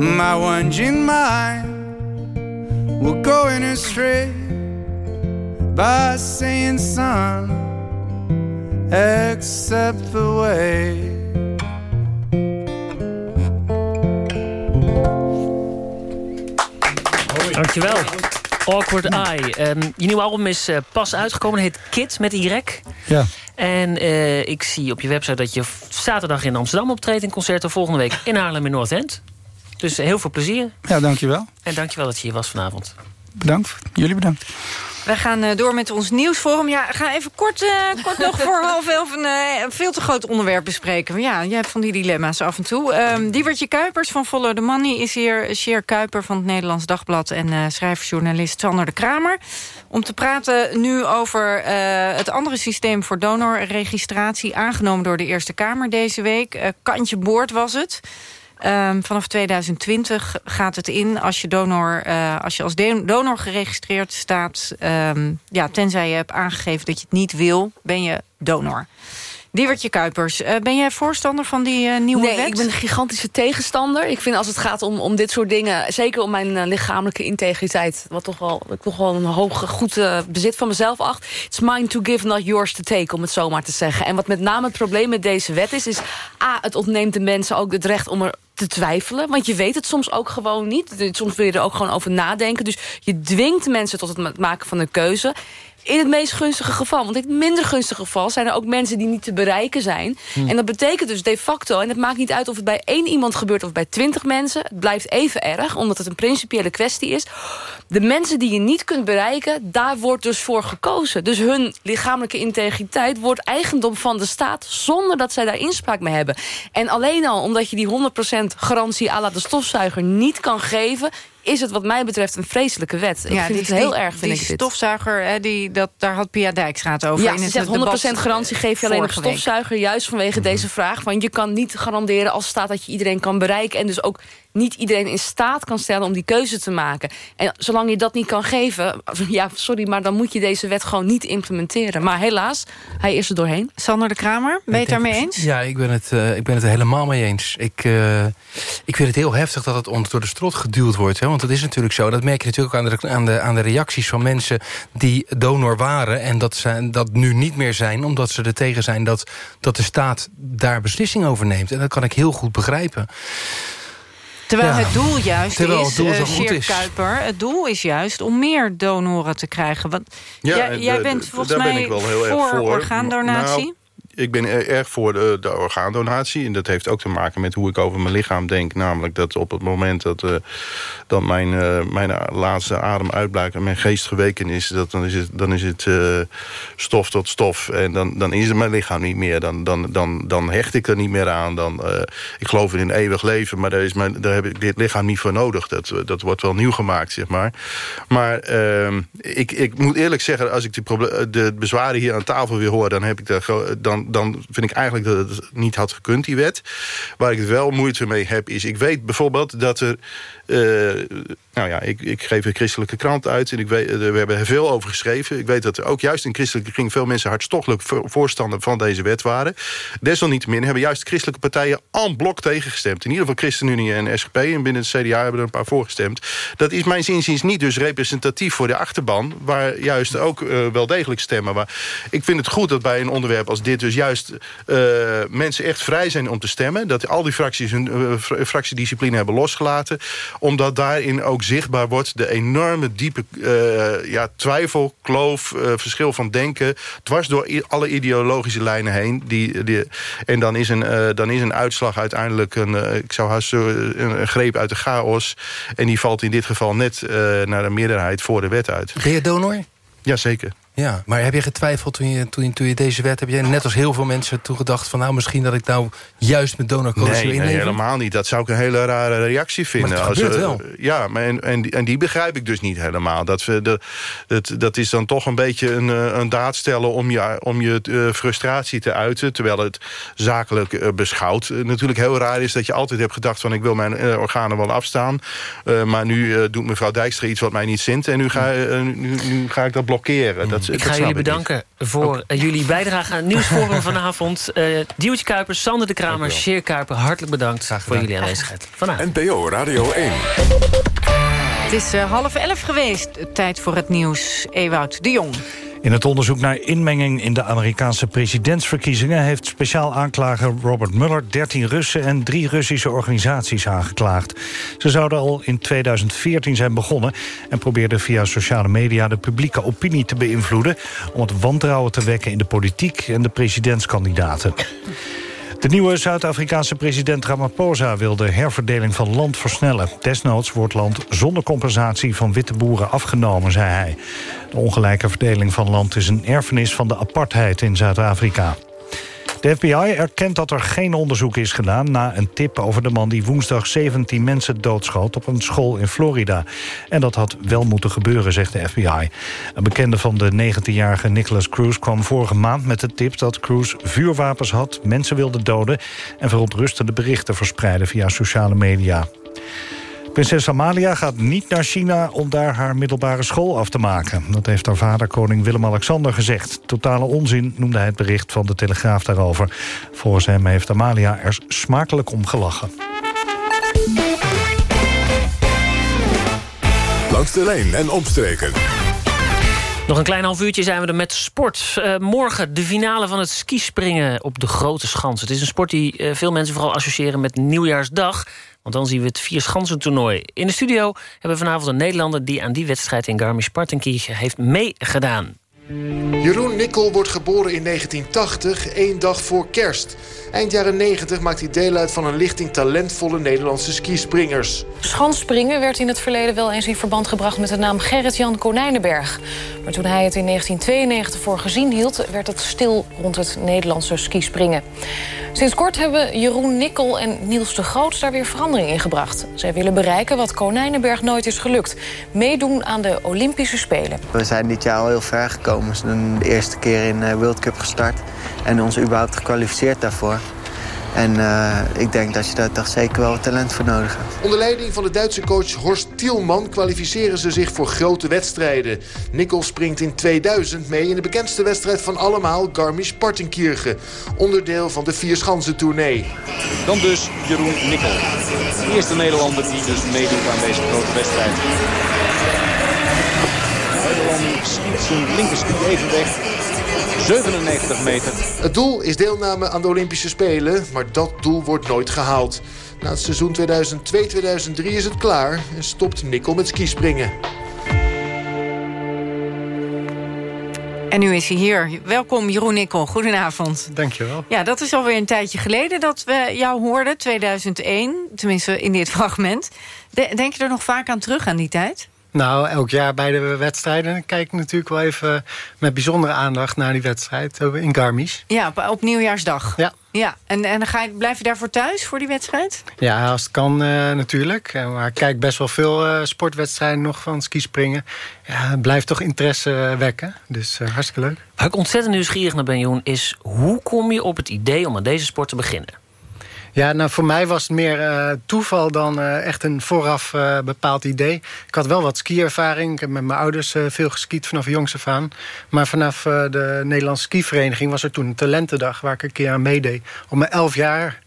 my wandering mind, will going astray by saying, son accept the way. Dankjewel. Awkward Eye. Ehm, je nieuwe album is eh, pas uitgekomen. Het heet Kid met Y. Ja. En eh, ik zie op je website dat je zaterdag in Amsterdam optreedt... in concerten volgende week in Haarlem in Noord-End. Dus heel veel plezier. Ja, dankjewel. En dankjewel dat je hier was vanavond. Bedankt. Jullie bedankt. We gaan eh, door met ons nieuwsforum. Ja, ga even kort, eh, kort nog voor half elf een eh, veel te groot onderwerp bespreken. Ja, jij hebt van die dilemma's af en toe. Um, Diewertje Kuipers van Follow the Money is hier. Sheer Kuiper van het Nederlands Dagblad en uh, schrijversjournalist Sander de Kramer. Om te praten nu over het andere systeem voor donorregistratie... aangenomen door de Eerste Kamer deze week. kantje boord was het. Um, vanaf 2020 gaat het in als je, donor, uh, als, je als donor geregistreerd staat... Um, ja, tenzij je hebt aangegeven dat je het niet wil, ben je donor. Diewertje Kuipers, uh, ben jij voorstander van die uh, nieuwe nee, wet? ik ben een gigantische tegenstander. Ik vind als het gaat om, om dit soort dingen... zeker om mijn uh, lichamelijke integriteit... wat toch wel, ik toch wel een hoog goed bezit van mezelf acht... it's mine to give, not yours to take, om het zo maar te zeggen. En wat met name het probleem met deze wet is... is A, het ontneemt de mensen ook het recht om er te twijfelen. Want je weet het soms ook gewoon niet. Soms wil je er ook gewoon over nadenken. Dus je dwingt mensen tot het maken van een keuze. In het meest gunstige geval. Want in het minder gunstige geval zijn er ook mensen die niet te bereiken zijn. Hm. En dat betekent dus de facto... en het maakt niet uit of het bij één iemand gebeurt of bij twintig mensen... het blijft even erg, omdat het een principiële kwestie is. De mensen die je niet kunt bereiken, daar wordt dus voor gekozen. Dus hun lichamelijke integriteit wordt eigendom van de staat... zonder dat zij daar inspraak mee hebben. En alleen al omdat je die 100% garantie à la de stofzuiger niet kan geven is het wat mij betreft een vreselijke wet. Ik ja, vind die, het heel die, erg, vind die ik stofzuiger, hè, die, dat, daar had Pia Dijksraad over. Ja, in ze het zegt 100% debat, garantie geef je alleen week. stofzuiger... juist vanwege deze vraag. Want je kan niet garanderen als staat dat je iedereen kan bereiken... en dus ook niet iedereen in staat kan stellen om die keuze te maken. En zolang je dat niet kan geven... ja, sorry, maar dan moet je deze wet gewoon niet implementeren. Maar helaas, hij is er doorheen. Sander de Kramer, ben je het daarmee eens? Ja, ik ben het, uh, ik ben het er helemaal mee eens. Ik, uh, ik vind het heel heftig dat het ons door de strot geduwd wordt. Hè? Want het is natuurlijk zo, dat merk je natuurlijk aan de, aan de, aan de reacties van mensen... die donor waren en dat, zijn, dat nu niet meer zijn... omdat ze er tegen zijn dat, dat de staat daar beslissing over neemt. En dat kan ik heel goed begrijpen. Terwijl Ja. het doel juist Terwijl is, het doel is. Kuiper... het doel is juist om meer donoren te krijgen. Want jij, jij bent volgens daar mij ben ik wel heel erg voor, voor. orgaandonatie. Nou, ik ben er erg voor de, orgaandonatie. En dat heeft ook te maken met hoe ik over mijn lichaam denk. Namelijk dat op het moment dat, eh, dat mijn, eh, mijn laatste adem uitblijft... en mijn geest geweken is, dat, dan is het, dan is het eh, stof tot stof. En dan, dan is het mijn lichaam niet meer. Dan, dan, dan, dan hecht ik er niet meer aan. Dan, ik geloof in een eeuwig leven, maar daar, is mijn, daar heb ik dit lichaam niet voor nodig. Dat, dat wordt wel nieuw gemaakt, zeg maar. Maar ehm, ik, ik moet eerlijk zeggen, als ik de, de bezwaren hier aan tafel weer hoor... dan, heb ik daar, gro- dan, vind ik eigenlijk dat het niet had gekund, die wet. Waar ik wel moeite mee heb, is... ik weet bijvoorbeeld dat er... eh, Nou ja, ik, ik geef een christelijke krant uit en ik weet, we hebben er veel over geschreven. Ik weet dat er ook juist in christelijke kring veel mensen hartstochtelijk voorstander van deze wet waren. Desalniettemin hebben juist christelijke partijen en blok tegengestemd. In ieder geval ChristenUnie en SGP en binnen het CDA hebben er een paar voorgestemd. Dat is mijn zinziens niet dus representatief voor de achterban, waar juist ook uh, wel degelijk stemmen. Maar ik vind het goed dat bij een onderwerp als dit dus juist mensen echt vrij zijn om te stemmen. Dat al die fracties hun fractiediscipline hebben losgelaten. Omdat daarin ook zichtbaar wordt de enorme diepe ja, twijfel, kloof, verschil van denken. Dwars door alle ideologische lijnen heen. Die, die, en dan is, een, dan is een uitslag uiteindelijk een, ik zou haast een, greep uit de chaos. En die valt in dit geval net naar een meerderheid voor de wet uit. Je donor? Jazeker. Ja, maar heb je getwijfeld toen je, toen, toen je deze wet... heb je net als heel veel mensen toen gedacht van... nou, misschien dat ik nou juist met donorcoach nee, nee, helemaal niet. Dat zou ik een hele rare reactie vinden. Maar als, wel. Ja, maar en, en, en die begrijp ik dus niet helemaal. Dat, we de, dat, dat is dan toch een beetje een, een daad stellen... om je, om je uh, frustratie te uiten... terwijl het zakelijk uh, beschouwd uh, natuurlijk heel raar is... dat je altijd hebt gedacht van... ik wil mijn organen wel afstaan. maar nu doet mevrouw Dijkstra iets wat mij niet zint... en nu ga, nu, nu, ga ik dat blokkeren. Dat, ik ga jullie bedanken voor uh, jullie bijdrage aan het nieuwsforum vanavond. Uh, Diewertje Kuiper, Sander de Kramer, Sheer Kuiper... hartelijk bedankt voor jullie aanwezigheid. Vanavond. NPO Radio 1. Het is uh, half elf geweest. Tijd voor het nieuws. Ewout de Jong. In het onderzoek naar inmenging in de Amerikaanse presidentsverkiezingen... heeft speciaal aanklager Robert Mueller 13 Russen en drie Russische organisaties aangeklaagd. Ze zouden al in 2014 zijn begonnen... en probeerden via sociale media de publieke opinie te beïnvloeden... om het wantrouwen te wekken in de politiek en de presidentskandidaten. De nieuwe Zuid-Afrikaanse president Ramaphosa wil de herverdeling van land versnellen. Desnoods wordt land zonder compensatie van witte boeren afgenomen, zei hij. De ongelijke verdeling van land is een erfenis van de apartheid in Zuid-Afrika. De FBI erkent dat er geen onderzoek is gedaan... na een tip over de man die woensdag 17 mensen doodschoot... op een school in Florida. En dat had wel moeten gebeuren, zegt de FBI. Een bekende van de 19-jarige Nicholas Cruz kwam vorige maand met de tip... dat Cruz vuurwapens had, mensen wilde doden... en verontrustende berichten verspreiden via sociale media. Prinses Amalia gaat niet naar China om daar haar middelbare school af te maken. Dat heeft haar vader koning Willem-Alexander gezegd. Totale onzin noemde hij het bericht van de Telegraaf daarover. Volgens hem heeft Amalia er smakelijk om gelachen. Langs de lijn en omstreken. Nog een klein half uurtje zijn we er met sport. Uh, morgen de finale van het skispringen op de Grote Schans. Het is een sport die uh, veel mensen vooral associëren met Nieuwjaarsdag. Want dan zien we het Vierschansen-toernooi. In de studio hebben we vanavond een Nederlander... die aan die wedstrijd in Garmisch-Partenkirchen heeft meegedaan. Jeroen Nikkel wordt geboren in 1980, één dag voor kerst. Eind jaren 90 maakt hij deel uit van een lichting talentvolle Nederlandse skispringers. Schanspringen werd in het verleden wel eens in verband gebracht met de naam Gerrit-Jan Konijnenberg. Maar toen hij het in 1992 voor gezien hield, werd het stil rond het Nederlandse skispringen. Sinds kort hebben Jeroen Nikkel en Niels de Groot daar weer verandering in gebracht. Zij willen bereiken wat Konijnenberg nooit is gelukt. Meedoen aan de Olympische Spelen. We zijn dit jaar al heel ver gekomen. We zijn de eerste keer in de World Cup gestart. En ons überhaupt gekwalificeerd daarvoor. En uh, ik denk dat je daar toch zeker wel talent voor nodig hebt. Onder leiding van de Duitse coach Horst Tielman kwalificeren ze zich voor grote wedstrijden. Nikkel springt in 2000 mee in de bekendste wedstrijd van allemaal, Garmisch-Partenkirchen. Onderdeel van de Vierschansen-tournee. Dan dus Jeroen Nikkel. De eerste Nederlander die dus meedoet aan deze grote wedstrijd. Zijn linkerski even weg. 97 meter. Het doel is deelname aan de Olympische Spelen, maar dat doel wordt nooit gehaald. Na het seizoen 2002-2003 is het klaar en stopt Nikkel met skispringen. En nu is hij hier. Welkom Jeroen Nikkel, goedenavond. Dankjewel. Ja, dat is alweer een tijdje geleden dat we jou hoorden, 2001. Tenminste in dit fragment. Denk je er nog vaak aan terug aan die tijd? Nou, elk jaar bij de wedstrijden kijk ik natuurlijk wel even met bijzondere aandacht naar die wedstrijd in Garmisch. Ja, op, op nieuwjaarsdag. Ja. Ja, en, en ga je, blijf je daarvoor thuis voor die wedstrijd? Ja, als het kan uh, natuurlijk. Maar ik kijk best wel veel uh, sportwedstrijden nog van skispringen. Ja, het blijft toch interesse wekken. Dus uh, hartstikke leuk. Waar ik ontzettend nieuwsgierig naar ben, Joen, is hoe kom je op het idee om aan deze sport te beginnen? Ja, nou voor mij was het meer uh, toeval dan uh, echt een vooraf uh, bepaald idee. Ik had wel wat skiervaring. Ik heb met mijn ouders veel geskiet vanaf jongs af aan. Maar vanaf de Nederlandse skivereniging was er toen een talentendag... waar ik een keer aan meedeed. Op mijn elf jaar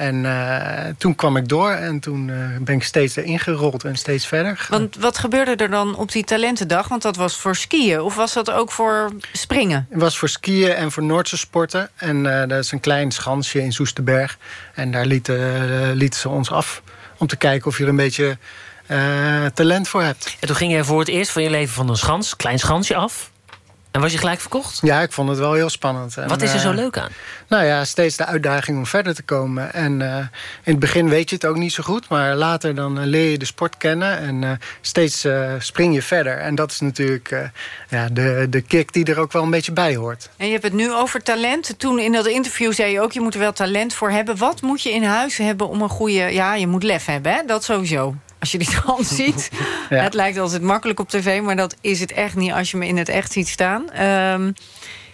en uh, toen kwam ik door en toen uh, ben ik steeds erin gerold en steeds verder. Gegaan. Want wat gebeurde er dan op die talentendag? Want dat was voor skiën of was dat ook voor springen? Het was voor skiën en voor Noordse sporten. En uh, dat is een klein schansje in Soesterberg. En daar lieten, lieten ze ons af om te kijken of je er een beetje talent voor hebt. En toen ging je voor het eerst van je leven van een schans, klein schansje af? En was je gelijk verkocht? Ja, ik vond het wel heel spannend. En, Wat is er zo leuk aan? Nou ja, steeds de uitdaging om verder te komen. En uh, in het begin weet je het ook niet zo goed. Maar later dan uh, leer je de sport kennen. En uh, steeds spring je verder. En dat is natuurlijk ja, de, de kick die er ook wel een beetje bij hoort. En je hebt het nu over talent. Toen in dat interview zei je ook, je moet er wel talent voor hebben. Wat moet je in huis hebben om een goede... Ja, je moet lef hebben, hè? Dat sowieso als je die trans ziet. Ja. Het lijkt altijd makkelijk op tv, maar dat is het echt niet... als je me in het echt ziet staan. Um,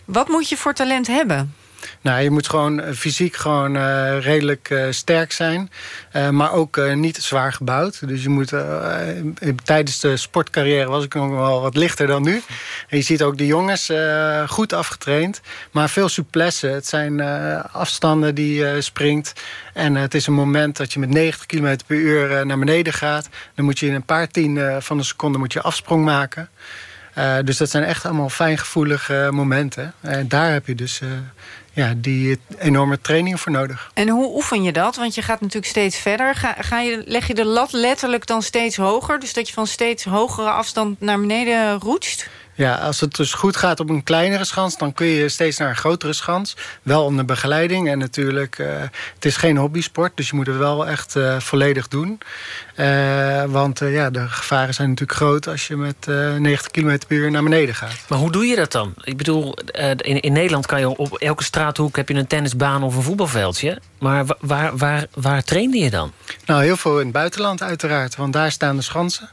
wat moet je voor talent hebben? Nou, je moet gewoon fysiek gewoon uh, redelijk uh, sterk zijn. Maar ook niet zwaar gebouwd. Dus je moet... tijdens de sportcarrière was ik nog wel wat lichter dan nu. En je ziet ook de jongens goed afgetraind. Maar veel souplesse. Het zijn afstanden die springt. En het is een moment dat je met 90 km per uur naar beneden gaat. Dan moet je in een paar tien van een seconde moet je afsprong maken. Dus dat zijn echt allemaal fijngevoelige momenten. En daar heb je dus ja, die enorme training voor nodig. En hoe oefen je dat? Want je gaat natuurlijk steeds verder. Ga, ga je, leg je de lat letterlijk dan steeds hoger? Dus dat je van steeds hogere afstand naar beneden roetst? Ja, als het dus goed gaat op een kleinere schans... dan kun je steeds naar een grotere schans. Wel onder begeleiding. En natuurlijk, uh, het is geen hobbysport. Dus je moet het wel echt uh, volledig doen. Uh, want ja, de gevaren zijn natuurlijk groot... als je met 90 km per uur naar beneden gaat. Maar hoe doe je dat dan? Ik bedoel, in, in Nederland kan je op elke straathoek... heb je een tennisbaan of een voetbalveldje. Maar waar, waar, waar trainde je dan? Nou, heel veel in het buitenland uiteraard. Want daar staan de schansen.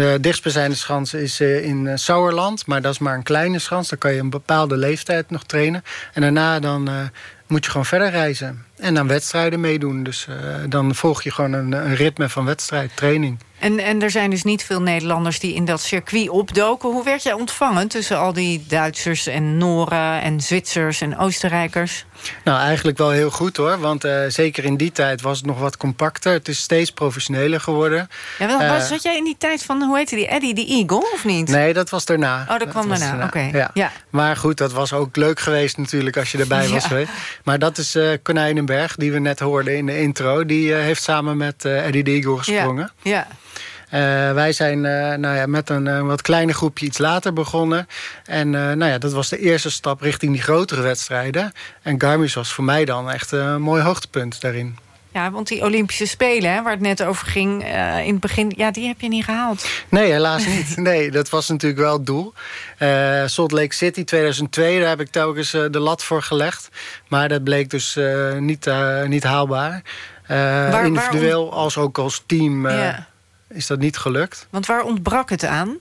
De dichtstbijzijnde schans is in Sauerland. Maar dat is maar een kleine schans. Dan kan je een bepaalde leeftijd nog trainen. En daarna dan, moet je gewoon verder reizen. En dan wedstrijden meedoen. Dus dan volg je gewoon een, een ritme van wedstrijd, training. En, en er zijn dus niet veel Nederlanders die in dat circuit opdoken. Hoe werd jij ontvangen tussen al die Duitsers en Noren en Zwitsers en Oostenrijkers? Nou, eigenlijk wel heel goed hoor. Want uh, zeker in die tijd was het nog wat compacter. Het is steeds professioneler geworden. Ja, wel, uh, zat jij in die tijd van, hoe heette die, Eddie the Eagle of niet? Nee, dat was daarna. Oh, dat kwam daarna, oké. Okay. Ja. ja. Maar goed, dat was ook leuk geweest natuurlijk als je erbij was. Ja. Maar dat is uh, Konijnenberg, die we net hoorden in de intro. Die heeft samen met Eddie the Eagle gesprongen. Ja, ja. Uh, wij zijn uh, nou ja, met een wat kleiner groepje iets later begonnen. En nou ja, dat was de eerste stap richting die grotere wedstrijden. En Garmisch was voor mij dan echt een mooi hoogtepunt daarin. Ja, want die Olympische Spelen, hè, waar het net over ging in het begin... ja, die heb je niet gehaald. Nee, helaas niet. Nee, dat was natuurlijk wel het doel. Salt Lake City 2002, daar heb ik telkens de lat voor gelegd. Maar dat bleek dus niet, niet haalbaar. Waar, individueel waarom... als ook als team... Ja is dat niet gelukt. Want waar ontbrak het aan?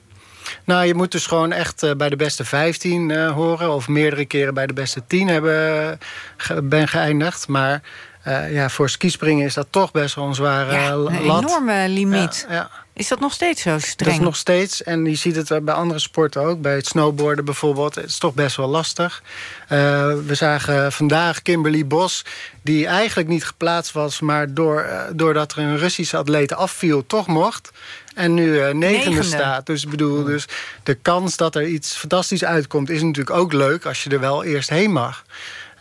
Nou, je moet dus gewoon echt uh, bij de beste 15 uh, horen... of meerdere keren bij de beste 10 hebben, ge ben geëindigd. Maar uh, ja, voor skispringen is dat toch best wel een zware ja, een lat. enorme limiet. Ja, ja. Is dat nog steeds zo streng? Dat is nog steeds. En je ziet het bij andere sporten ook. Bij het snowboarden bijvoorbeeld. Het is toch best wel lastig. Uh, we zagen vandaag Kimberly Bos. Die eigenlijk niet geplaatst was. Maar door, uh, doordat er een Russische atleet afviel, toch mocht. En nu uh, negende, negende, staat. Dus ik bedoel, dus de kans dat er iets fantastisch uitkomt... is natuurlijk ook leuk als je er wel eerst heen mag.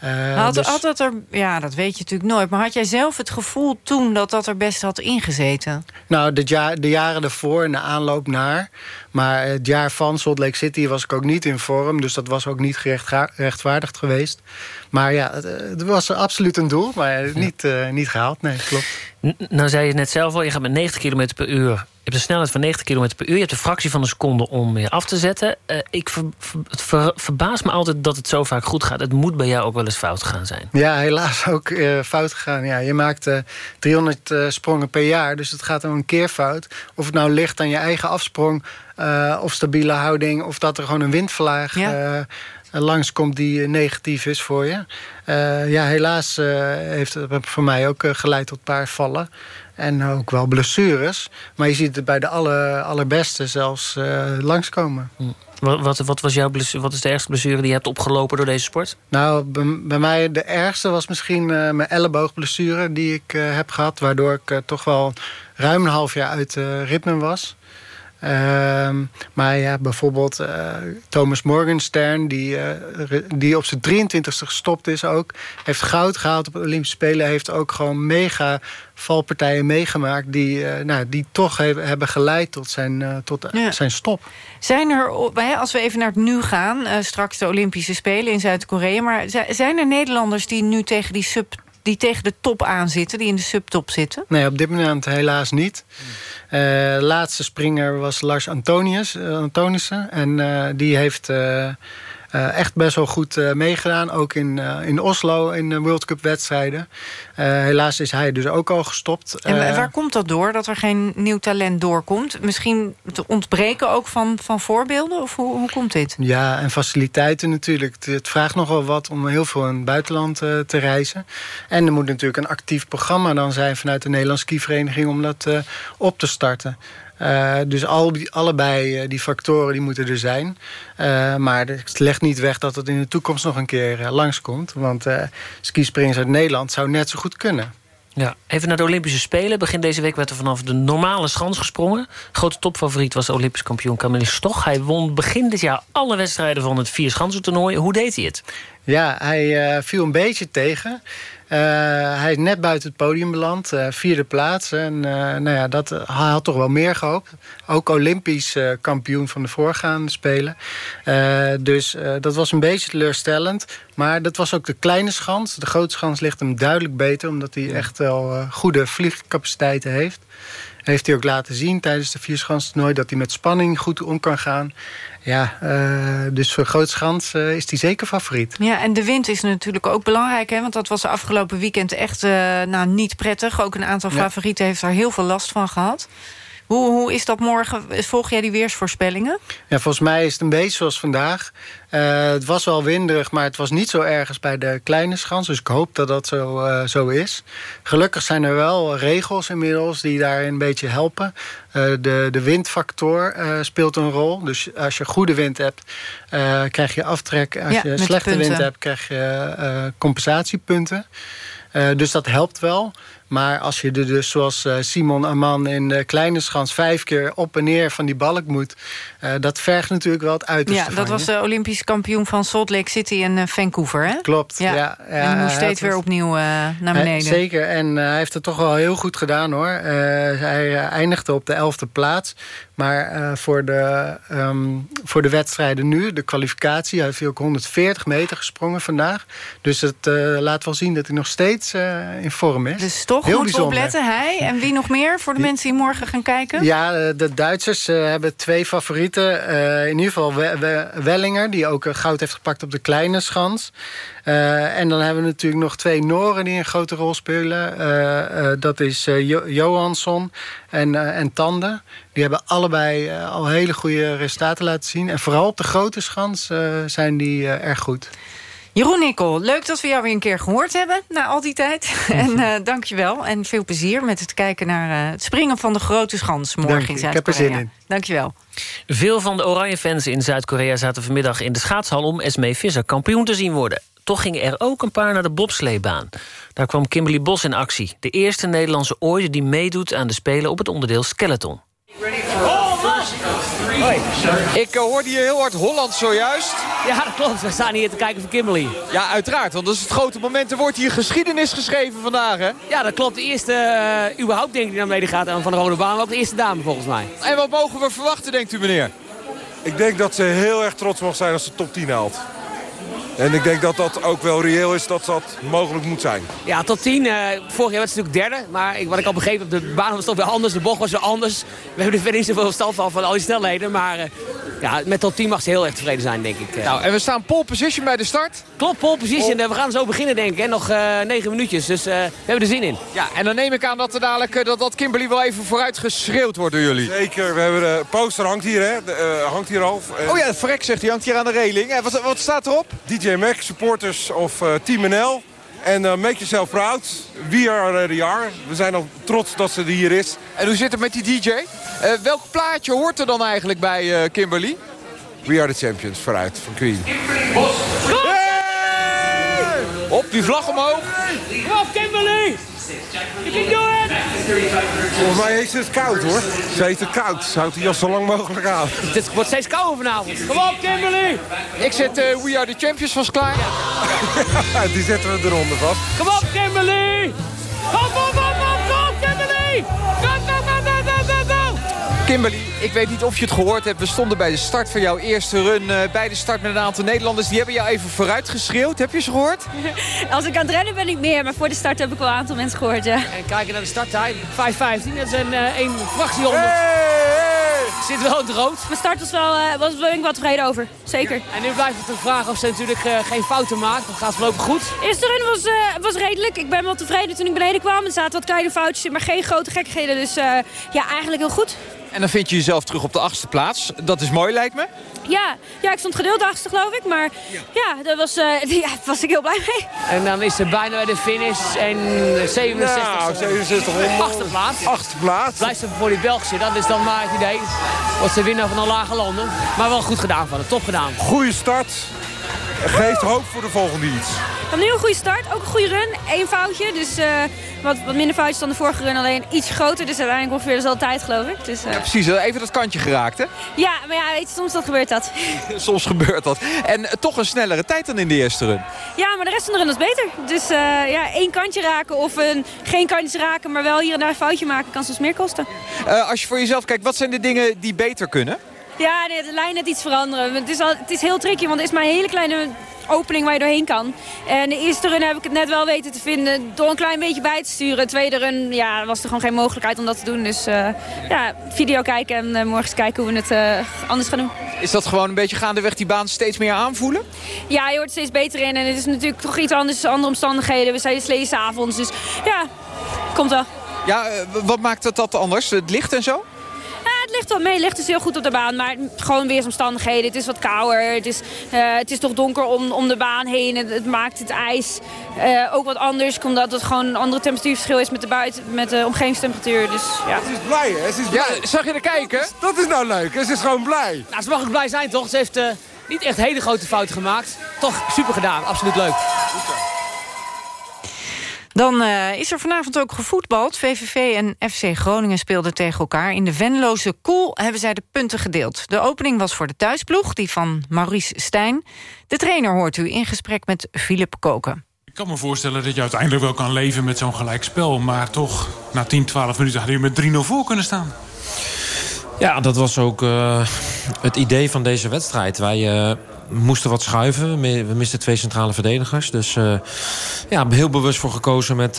Uh, had, dus... had dat er, ja, dat weet je natuurlijk nooit. Maar had jij zelf het gevoel toen dat dat er best had ingezeten? Nou, de, ja de jaren ervoor en de aanloop naar. Maar het jaar van Salt Lake City was ik ook niet in vorm. Dus dat was ook niet gerechtvaardigd geweest. Maar ja, het, het was absoluut een doel. Maar niet, uh, niet gehaald, nee, klopt. N nou zei je net zelf al, je gaat met 90 km per uur je hebt een snelheid van 90 km per uur. Je hebt een fractie van een seconde om je af te zetten. Uh, ik ver, ver, het ver, verbaast me altijd dat het zo vaak goed gaat. Het moet bij jou ook wel eens fout gegaan zijn. Ja, helaas ook uh, fout gegaan. Ja, je maakt uh, 300 sprongen per jaar, dus het gaat dan een keer fout. Of het nou ligt aan je eigen afsprong... Uh, of stabiele houding, of dat er gewoon een windvlaag... Ja. Uh, uh, langskomt die negatief is voor je. ja, helaas heeft het voor mij ook geleid tot een paar vallen. En ook wel blessures. Maar je ziet het bij de aller, allerbeste zelfs langskomen. Hm. Wat, wat, wat, was jouw blessure, wat is de ergste blessure die je hebt opgelopen door deze sport? Nou, bij, bij mij de ergste was misschien uh, mijn elleboogblessure die ik uh, heb gehad. Waardoor ik uh, toch wel ruim een half jaar uit ritme was. Ehm, maar ja, bijvoorbeeld uh, Thomas Morgenstern, die, uh, die op zijn 23ste gestopt is ook... heeft goud gehaald op de Olympische Spelen... heeft ook gewoon mega valpartijen meegemaakt... die, uh, nou, die toch hebben geleid tot, zijn, tot ja. zijn stop. Zijn er, als we even naar het nu gaan... straks de Olympische Spelen in Zuid-Korea... maar zijn er Nederlanders die nu tegen die sub die tegen de top aanzitten, die in de subtop zitten? Nee, op dit moment helaas niet. Uh, laatste springer was Lars Antonius, uh, Antonissen. En uh, die heeft echt best wel goed uh, meegedaan. Ook in, uh, in Oslo in de World Cup wedstrijden. helaas is hij dus ook al gestopt. En waar komt dat door, dat er geen nieuw talent doorkomt? Misschien te ontbreken ook van, van voorbeelden? Of hoe, hoe komt dit? Ja, en faciliteiten natuurlijk. Het, het vraagt nogal wat om heel veel in het buitenland te reizen. En er moet natuurlijk een actief programma dan zijn... vanuit de Nederlandse skivereniging om dat op te starten. Uh, dus al allebei uh, die factoren die moeten er zijn. Uh, maar het legt niet weg dat het in de toekomst nog een keer langskomt. Want skispringers uit Nederland zou net zo goed kunnen. Ja, even naar de Olympische Spelen. Begin deze week werd er vanaf de normale schans gesprongen. Grote topfavoriet was de Olympisch kampioen Camille Stoch. Hij won begin dit jaar alle wedstrijden van het vierschansentoernooi. Hoe deed hij het? Ja, hij viel een beetje tegen. Uh, hij is net buiten het podium beland, uh, vierde plaats. En nou ja, dat, hij had toch wel meer gehoopt. Ook Olympisch kampioen van de voorgaande Spelen. dus dat was een beetje teleurstellend. Maar dat was ook de kleine schans. De grote schans ligt hem duidelijk beter... omdat hij echt wel goede vliegcapaciteiten heeft heeft hij ook laten zien tijdens de vierschanstoernooi... dat hij met spanning goed om kan gaan. Ja, uh, dus voor Grootschans uh, is hij zeker favoriet. Ja, en de wind is natuurlijk ook belangrijk. Hè? Want dat was afgelopen weekend echt uh, nou, niet prettig. Ook een aantal ja. favorieten heeft daar heel veel last van gehad. Hoe, hoe is dat morgen? Volg jij die weersvoorspellingen? Ja, volgens mij is het een beetje zoals vandaag. Uh, het was wel winderig, maar het was niet zo erg als bij de kleine schans. Dus ik hoop dat dat zo, uh, zo is. Gelukkig zijn er wel regels inmiddels die daar een beetje helpen. Uh, de, de windfactor speelt een rol. Dus als je goede wind hebt, krijg je aftrek. Als ja, je slechte wind hebt, krijg je compensatiepunten. dus dat helpt wel. Maar als je er dus zoals uh, Simon Aman in de kleine schans... vijf keer op en neer van die balk moet... Uh, dat vergt natuurlijk wel het uiterste Ja, dat was de Olympisch kampioen van Salt Lake City en Vancouver, hè? Klopt, ja. ja, en moest steeds weer opnieuw naar beneden. zeker, en hij heeft het toch wel heel goed gedaan, hoor. hij eindigde op de elfde plaats. Maar voor, de, um, voor de wedstrijden nu, de kwalificatie... hij heeft ook 140 meter gesprongen vandaag. Dus het laat wel zien dat hij nog steeds in vorm is. Dus toch Heel moeten opletten, hij. En wie nog meer voor de mensen die morgen gaan kijken? Ja, de Duitsers hebben twee favorieten. In ieder geval Wellinger, die ook goud heeft gepakt op de kleine schans. Uh, en dan hebben we natuurlijk nog twee Noren die een grote rol spelen. dat is jo Johansson en, en Tande. Die hebben allebei al hele goede resultaten laten zien. En vooral op de grote schans zijn die erg goed. Jeroen Nikkel, leuk dat we jou weer een keer gehoord hebben... na al die tijd. en uh, dank je wel. En veel plezier met het kijken naar uh, het springen van de grote schans... morgen dank in Zuid-Korea. Ik heb er zin in. Dank je wel. Veel van de Oranje-fans in Zuid-Korea zaten vanmiddag in de schaatshal... om Esmee Visser kampioen te zien worden. Toch gingen er ook een paar naar de bobsleebaan. Daar kwam Kimberly Bos in actie. De eerste Nederlandse ooit die meedoet aan de Spelen... op het onderdeel skeleton. Hoi. Ik uh, hoorde hier heel hard Holland zojuist. Ja, dat klopt. We staan hier te kijken voor Kimberly. Ja, uiteraard. Want dat is het grote moment. Er wordt hier geschiedenis geschreven vandaag, hè? Ja, dat klopt. De eerste, uh, überhaupt denk ik, die naar beneden gaat van de Rode Baan. Maar ook de eerste dame, volgens mij. En wat mogen we verwachten, denkt u, meneer? Ik denk dat ze heel erg trots mag zijn als ze top 10 haalt. En ik denk dat dat ook wel reëel is dat dat mogelijk moet zijn. Ja, tot 10. Uh, vorig jaar werd ze natuurlijk derde. Maar ik, wat ik al begreep, de baan was toch weer anders. De bocht was weer anders. We hebben er verder niet zoveel stand van, van al die snelheden. Maar uh, Ja, met top 10 mag ze heel erg tevreden zijn, denk ik. Nou, en we staan pole position bij de start. Klopt, pole position. We gaan zo beginnen, denk ik. Hè? Nog uh, negen minuutjes, dus uh, we hebben er zin in. Ja, en dan neem ik aan dat er dadelijk dat, dat Kimberly wel even vooruit geschreeuwd wordt door jullie. Zeker, we hebben de poster hangt hier, hè. De, hangt hier al. Oh ja, Frek zegt, die hangt hier aan de reling. En wat, wat staat erop? DJ Mac, supporters of Team NL. En uh, make yourself proud. We are already are. We zijn al trots dat ze er hier is. En hoe zit het met die DJ? Uh, welk plaatje hoort er dan eigenlijk bij uh, Kimberly? We are the champions, vooruit, van Queen. Hey! Op, die vlag omhoog. Kom op, Kimberly! You can do it! Volgens mij heeft ze het koud, hoor. Ze heeft het koud. Ze houdt die jas zo lang mogelijk aan. Het wordt steeds kouder vanavond. Kom op, Kimberly! Ik zet uh, We Are The Champions vast klaar. Ja. die zetten we eronder vast. Kom op, Kimberly! Kom, kom, kom, kom, kom, Kimberly! Kom, Kimberly, ik weet niet of je het gehoord hebt. We stonden bij de start van jouw eerste run. Uh, bij de start met een aantal Nederlanders. Die hebben jou even vooruit geschreeuwd. Heb je ze gehoord? Als ik aan het rennen ben ik meer. Maar voor de start heb ik wel een aantal mensen gehoord, ja. En kijken naar de starttijd. 5.15. Dat is een uh, één fractie onder. Hey, hey. Zit wel in het rood. Mijn start was wel, uh, was ben ik wel tevreden over. Zeker. Ja. En nu blijft het de vraag of ze natuurlijk uh, geen fouten maakt. Dat gaat voorlopig goed. De eerste run was, uh, was redelijk. Ik ben wel tevreden toen ik beneden kwam. Er zaten wat kleine foutjes in, maar geen grote gekkigheden. Dus ja, eigenlijk heel goed. En dan vind je jezelf terug op de achtste plaats. Dat is mooi, lijkt me. Ja, ja ik stond gedeeld achtste, geloof ik. Maar ja, ja daar was, uh, ja, was ik heel blij mee. En dan is ze bijna bij de finish. En 67. Nou, 67 Achtste plaats. Achtste plaats. Blijft ze voor die Belgische. Dat is dan maar het idee. Wordt ze winnaar van de lage landen. Maar wel goed gedaan van het. Top gedaan. Goeie start. Geeft hoop voor de volgende iets. Een nieuwe goede start, ook een goede run. Eén foutje, dus uh, wat, wat minder foutjes dan de vorige run. Alleen iets groter, dus uiteindelijk ongeveer dezelfde tijd, geloof ik. Dus, uh... ja, precies, even dat kantje geraakt, hè? Ja, maar ja, weet je, soms dat gebeurt dat. soms gebeurt dat. En uh, toch een snellere tijd dan in de eerste run. Ja, maar de rest van de run is beter. Dus ja, één kantje raken of een, geen kantjes raken, maar wel hier en daar een foutje maken, kan soms meer kosten. als je voor jezelf kijkt, wat zijn de dingen die beter kunnen? Ja, nee, de lijn net iets veranderen. Het is, al, het is heel tricky, want het is maar een hele kleine opening waar je doorheen kan. En de eerste run heb ik het net wel weten te vinden door een klein beetje bij te sturen. De tweede run ja, was er gewoon geen mogelijkheid om dat te doen. Dus uh, ja, video kijken en uh, morgen eens kijken hoe we het uh, anders gaan doen. Is dat gewoon een beetje gaandeweg die baan steeds meer aanvoelen? Ja, je wordt er steeds beter in. En het is natuurlijk toch iets anders, andere omstandigheden. We zijn slechts avonds, dus ja, komt wel. Ja, wat maakt het dat anders? Het licht en zo? Het ligt wel mee. Het ligt is heel goed op de baan. Maar gewoon weersomstandigheden. Het is wat kouder. Het is, uh, het is toch donker om, om de baan heen. Het, het maakt het ijs uh, ook wat anders. Omdat het gewoon een andere temperatuurverschil is met de, buiten, met de omgevingstemperatuur. Dus, ja. Ze is blij, hè? Ze is blij. Ja, zag je er kijken? Dat is, dat is nou leuk. Ze is gewoon blij. Nou, ze mag ook blij zijn, toch? Ze heeft uh, niet echt hele grote fouten gemaakt. Toch super gedaan. Absoluut leuk. Dan uh, is er vanavond ook gevoetbald. VVV en FC Groningen speelden tegen elkaar. In de Venloze Koel hebben zij de punten gedeeld. De opening was voor de thuisploeg, die van Maurice Stijn. De trainer hoort u in gesprek met Philip Koken. Ik kan me voorstellen dat je uiteindelijk wel kan leven met zo'n gelijkspel. Maar toch, na 10, 12 minuten had je met 3-0 voor kunnen staan. Ja, dat was ook uh, het idee van deze wedstrijd. Wij uh, moesten wat schuiven. We misten twee centrale verdedigers. Dus uh, ja, heel bewust voor gekozen met,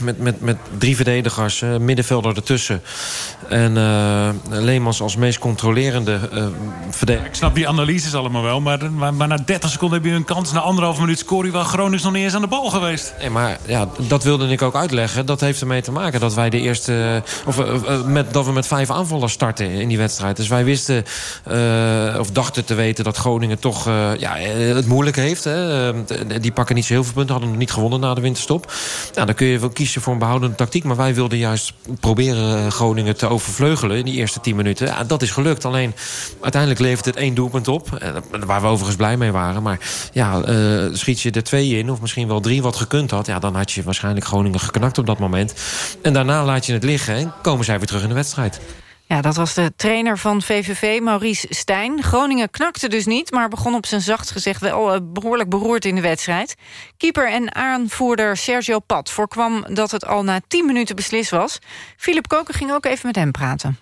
met, met, met drie verdedigers. middenvelder ertussen. En Leemans als meest controlerende verdediger. Ik snap die analyses allemaal wel. Maar, maar, maar, na 30 seconden heb je een kans. Na anderhalve minuut score je wel Gronings nog niet eens aan de bal geweest. Nee, maar ja, dat wilde ik ook uitleggen. Dat heeft ermee te maken dat wij de eerste... Of met, dat we met vijf aanvallers starten in die wedstrijd. Dus wij wisten, uh, of dachten te weten... dat Groningen toch uh, ja, het moeilijk heeft. Hè. Die pakken niet zo heel veel punten. Hadden nog niet gewonnen na de winterstop. Nou, dan kun je wel kiezen voor een behoudende tactiek. Maar wij wilden juist proberen Groningen te overvleugelen... in die eerste tien minuten. Ja, dat is gelukt. Alleen uiteindelijk levert het één doelpunt op. Waar we overigens blij mee waren. Maar ja, uh, schiet je er twee in... of misschien wel drie wat gekund had... Ja, dan had je waarschijnlijk Groningen geknakt op dat moment. En daarna laat je het liggen en komen zij weer terug in de wedstrijd. Ja, dat was de trainer van VVV, Maurice Stijn. Groningen knakte dus niet, maar begon op zijn zacht gezegd... wel uh, behoorlijk beroerd in de wedstrijd. Keeper en aanvoerder Sergio Pat voorkwam dat het al na 10 minuten beslist was. Philip Koken ging ook even met hem praten.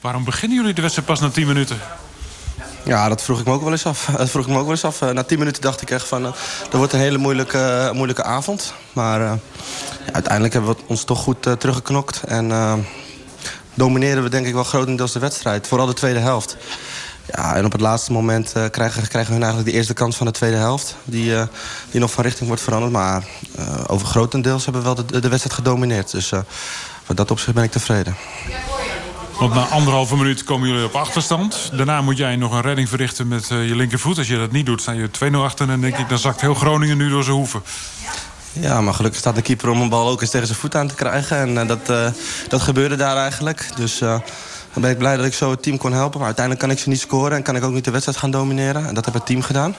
Waarom beginnen jullie de wedstrijd pas na 10 minuten? Ja, dat vroeg ik me ook wel eens af. Dat vroeg ik me ook wel eens af. Na 10 minuten dacht ik echt van... Uh, dat wordt een hele moeilijke, uh, moeilijke avond. Maar uh, ja, uiteindelijk hebben we ons toch goed teruggeknokt. En domineren we denk ik wel grotendeels de wedstrijd. Vooral de tweede helft. Ja, en op het laatste moment uh, krijgen, krijgen eigenlijk de eerste kans van de tweede helft. Die, uh, die nog van richting wordt veranderd. Maar uh, over grotendeels hebben we wel de, de wedstrijd gedomineerd. Dus wat dat opzicht ben ik tevreden. Want na anderhalve minuut komen jullie op achterstand. Daarna moet jij nog een redding verrichten met je linkervoet. Als je dat niet doet, sta je 2-0 achter. En denk ik, dan zakt heel Groningen nu door zijn hoeven. Ja, maar gelukkig staat de keeper om een bal ook eens tegen zijn voet aan te krijgen. En uh, dat, uh, dat gebeurde daar eigenlijk. Dus uh, dan ben ik blij dat ik zo het team kon helpen. Maar uiteindelijk kan ik ze niet scoren en kan ik ook niet de wedstrijd gaan domineren. En dat heeft het team gedaan.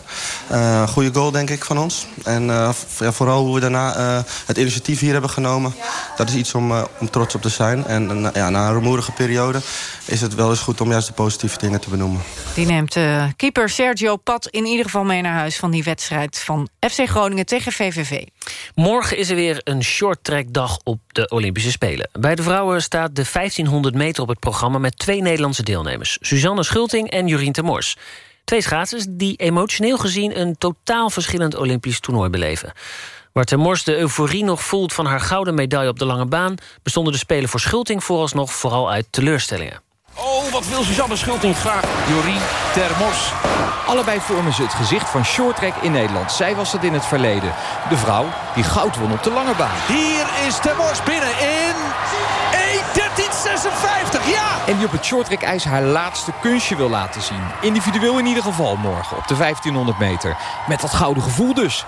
Uh, goede goal, denk ik, van ons. En uh, ja, vooral hoe we daarna uh, het initiatief hier hebben genomen. Dat is iets om, om trots op te zijn. En ja, na een rumoerige periode is het wel eens goed om juist de positieve dingen te benoemen. Die neemt keeper Sergio Pat in ieder geval mee naar huis... van die wedstrijd van FC Groningen tegen VVV. Morgen is er weer een shorttrackdag op de Olympische Spelen. Bij de vrouwen staat de 1500 meter op het programma... met twee Nederlandse deelnemers. Suzanne Schulting en Jorien Temors. Twee schaatsers die emotioneel gezien... een totaal verschillend Olympisch toernooi beleven. Waar Temors de euforie nog voelt van haar gouden medaille op de lange baan... bestonden de Spelen voor Schulting vooralsnog vooral uit teleurstellingen. Oh, wat wil Suzanne Schulting graag. Jorien Termors. Allebei vormen ze het gezicht van shorttrack in Nederland. Zij was het in het verleden. De vrouw die goud won op de lange baan. Hier is Termors binnen in 1.13.56, ja! En die op het shorttrack-ijs haar laatste kunstje wil laten zien. Individueel in ieder geval morgen op de 1500 meter. Met dat gouden gevoel dus.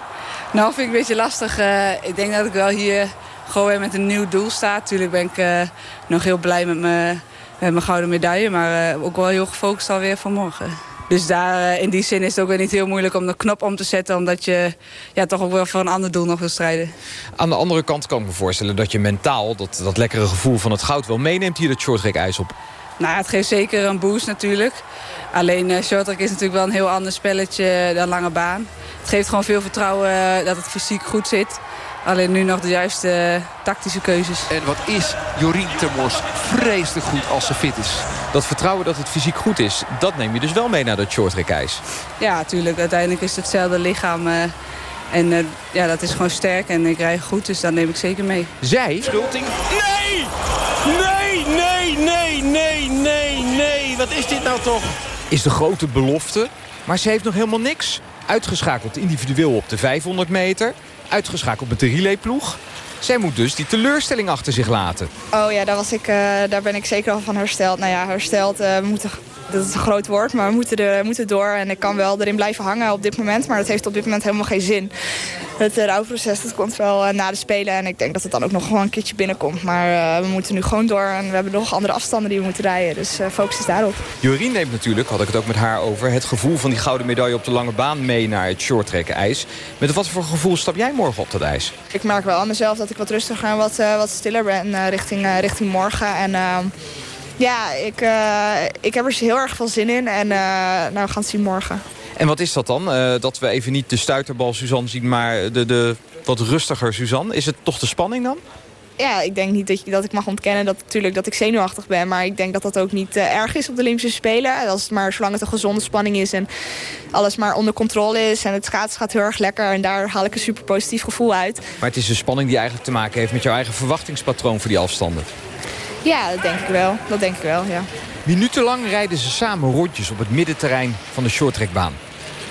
Nou, vind ik een beetje lastig. Uh, ik denk dat ik wel hier gewoon weer met een nieuw doel sta. Tuurlijk ben ik uh, nog heel blij met mijn met mijn gouden medaille. Maar uh, ook wel heel gefocust alweer vanmorgen. Dus daar, uh, in die zin is het ook weer niet heel moeilijk om de knop om te zetten. Omdat je ja, toch ook wel voor een ander doel nog wil strijden. Aan de andere kant kan ik me voorstellen dat je mentaal... dat, dat lekkere gevoel van het goud wel meeneemt hier dat shorttrack ijs op. Nou, het geeft zeker een boost natuurlijk. Alleen uh, shorttrack is natuurlijk wel een heel ander spelletje dan lange baan. Het geeft gewoon veel vertrouwen dat het fysiek goed zit. Alleen nu nog de juiste tactische keuzes. En wat is Jorien Termors vreselijk goed als ze fit is. Dat vertrouwen dat het fysiek goed is, dat neem je dus wel mee naar dat shorttrack ijs. Ja, natuurlijk. Uiteindelijk is het hetzelfde lichaam. Uh, en uh, ja, dat is gewoon sterk en ik rij goed, dus dat neem ik zeker mee. Zij? Schulting. Nee! Nee, nee, nee, nee, nee, nee. Wat is dit nou toch? Is de grote belofte, maar ze heeft nog helemaal niks. Uitgeschakeld individueel op de 500 meter uitgeschakeld met de relayploeg. Zij moet dus die teleurstelling achter zich laten. Oh ja, daar, was ik, uh, daar ben ik zeker al van hersteld. Nou ja, hersteld, uh, moeten, dat is een groot woord, maar we moeten, er, moeten door. En ik kan wel erin blijven hangen op dit moment, maar dat heeft op dit moment helemaal geen zin. Het uh, rouwproces dat komt wel na de Spelen en ik denk dat het dan ook nog gewoon een keertje binnenkomt. Maar we moeten nu gewoon door en we hebben nog andere afstanden die we moeten rijden. Dus focus is daarop. Jorien neemt natuurlijk, had ik het ook met haar over... het gevoel van die gouden medaille op de lange baan mee naar het shorttrack ijs. Met wat voor gevoel stap jij morgen op dat ijs? Ik merk wel aan mezelf dat ik wat rustiger en wat, wat stiller ben richting, richting morgen. En ja, ik, ik heb er heel erg veel zin in en nou, we gaan het zien morgen. En wat is dat dan? dat we even niet de stuiterbal Suzanne zien, maar de, de wat rustiger Suzanne. Is het toch de spanning dan? ja, ik denk niet dat, je, dat ik mag ontkennen dat, natuurlijk, dat ik zenuwachtig ben. Maar ik denk dat dat ook niet uh, erg is op de Olympische Spelen. Als het maar, zolang het een gezonde spanning is en alles maar onder controle is. En het schaatsen gaat heel erg lekker. En daar haal ik een super positief gevoel uit. Maar het is een spanning die eigenlijk te maken heeft met jouw eigen verwachtingspatroon voor die afstanden. Ja, dat denk ik wel. Dat denk ik wel, ja. Minutenlang rijden ze samen rondjes op het middenterrein van de shorttrackbaan.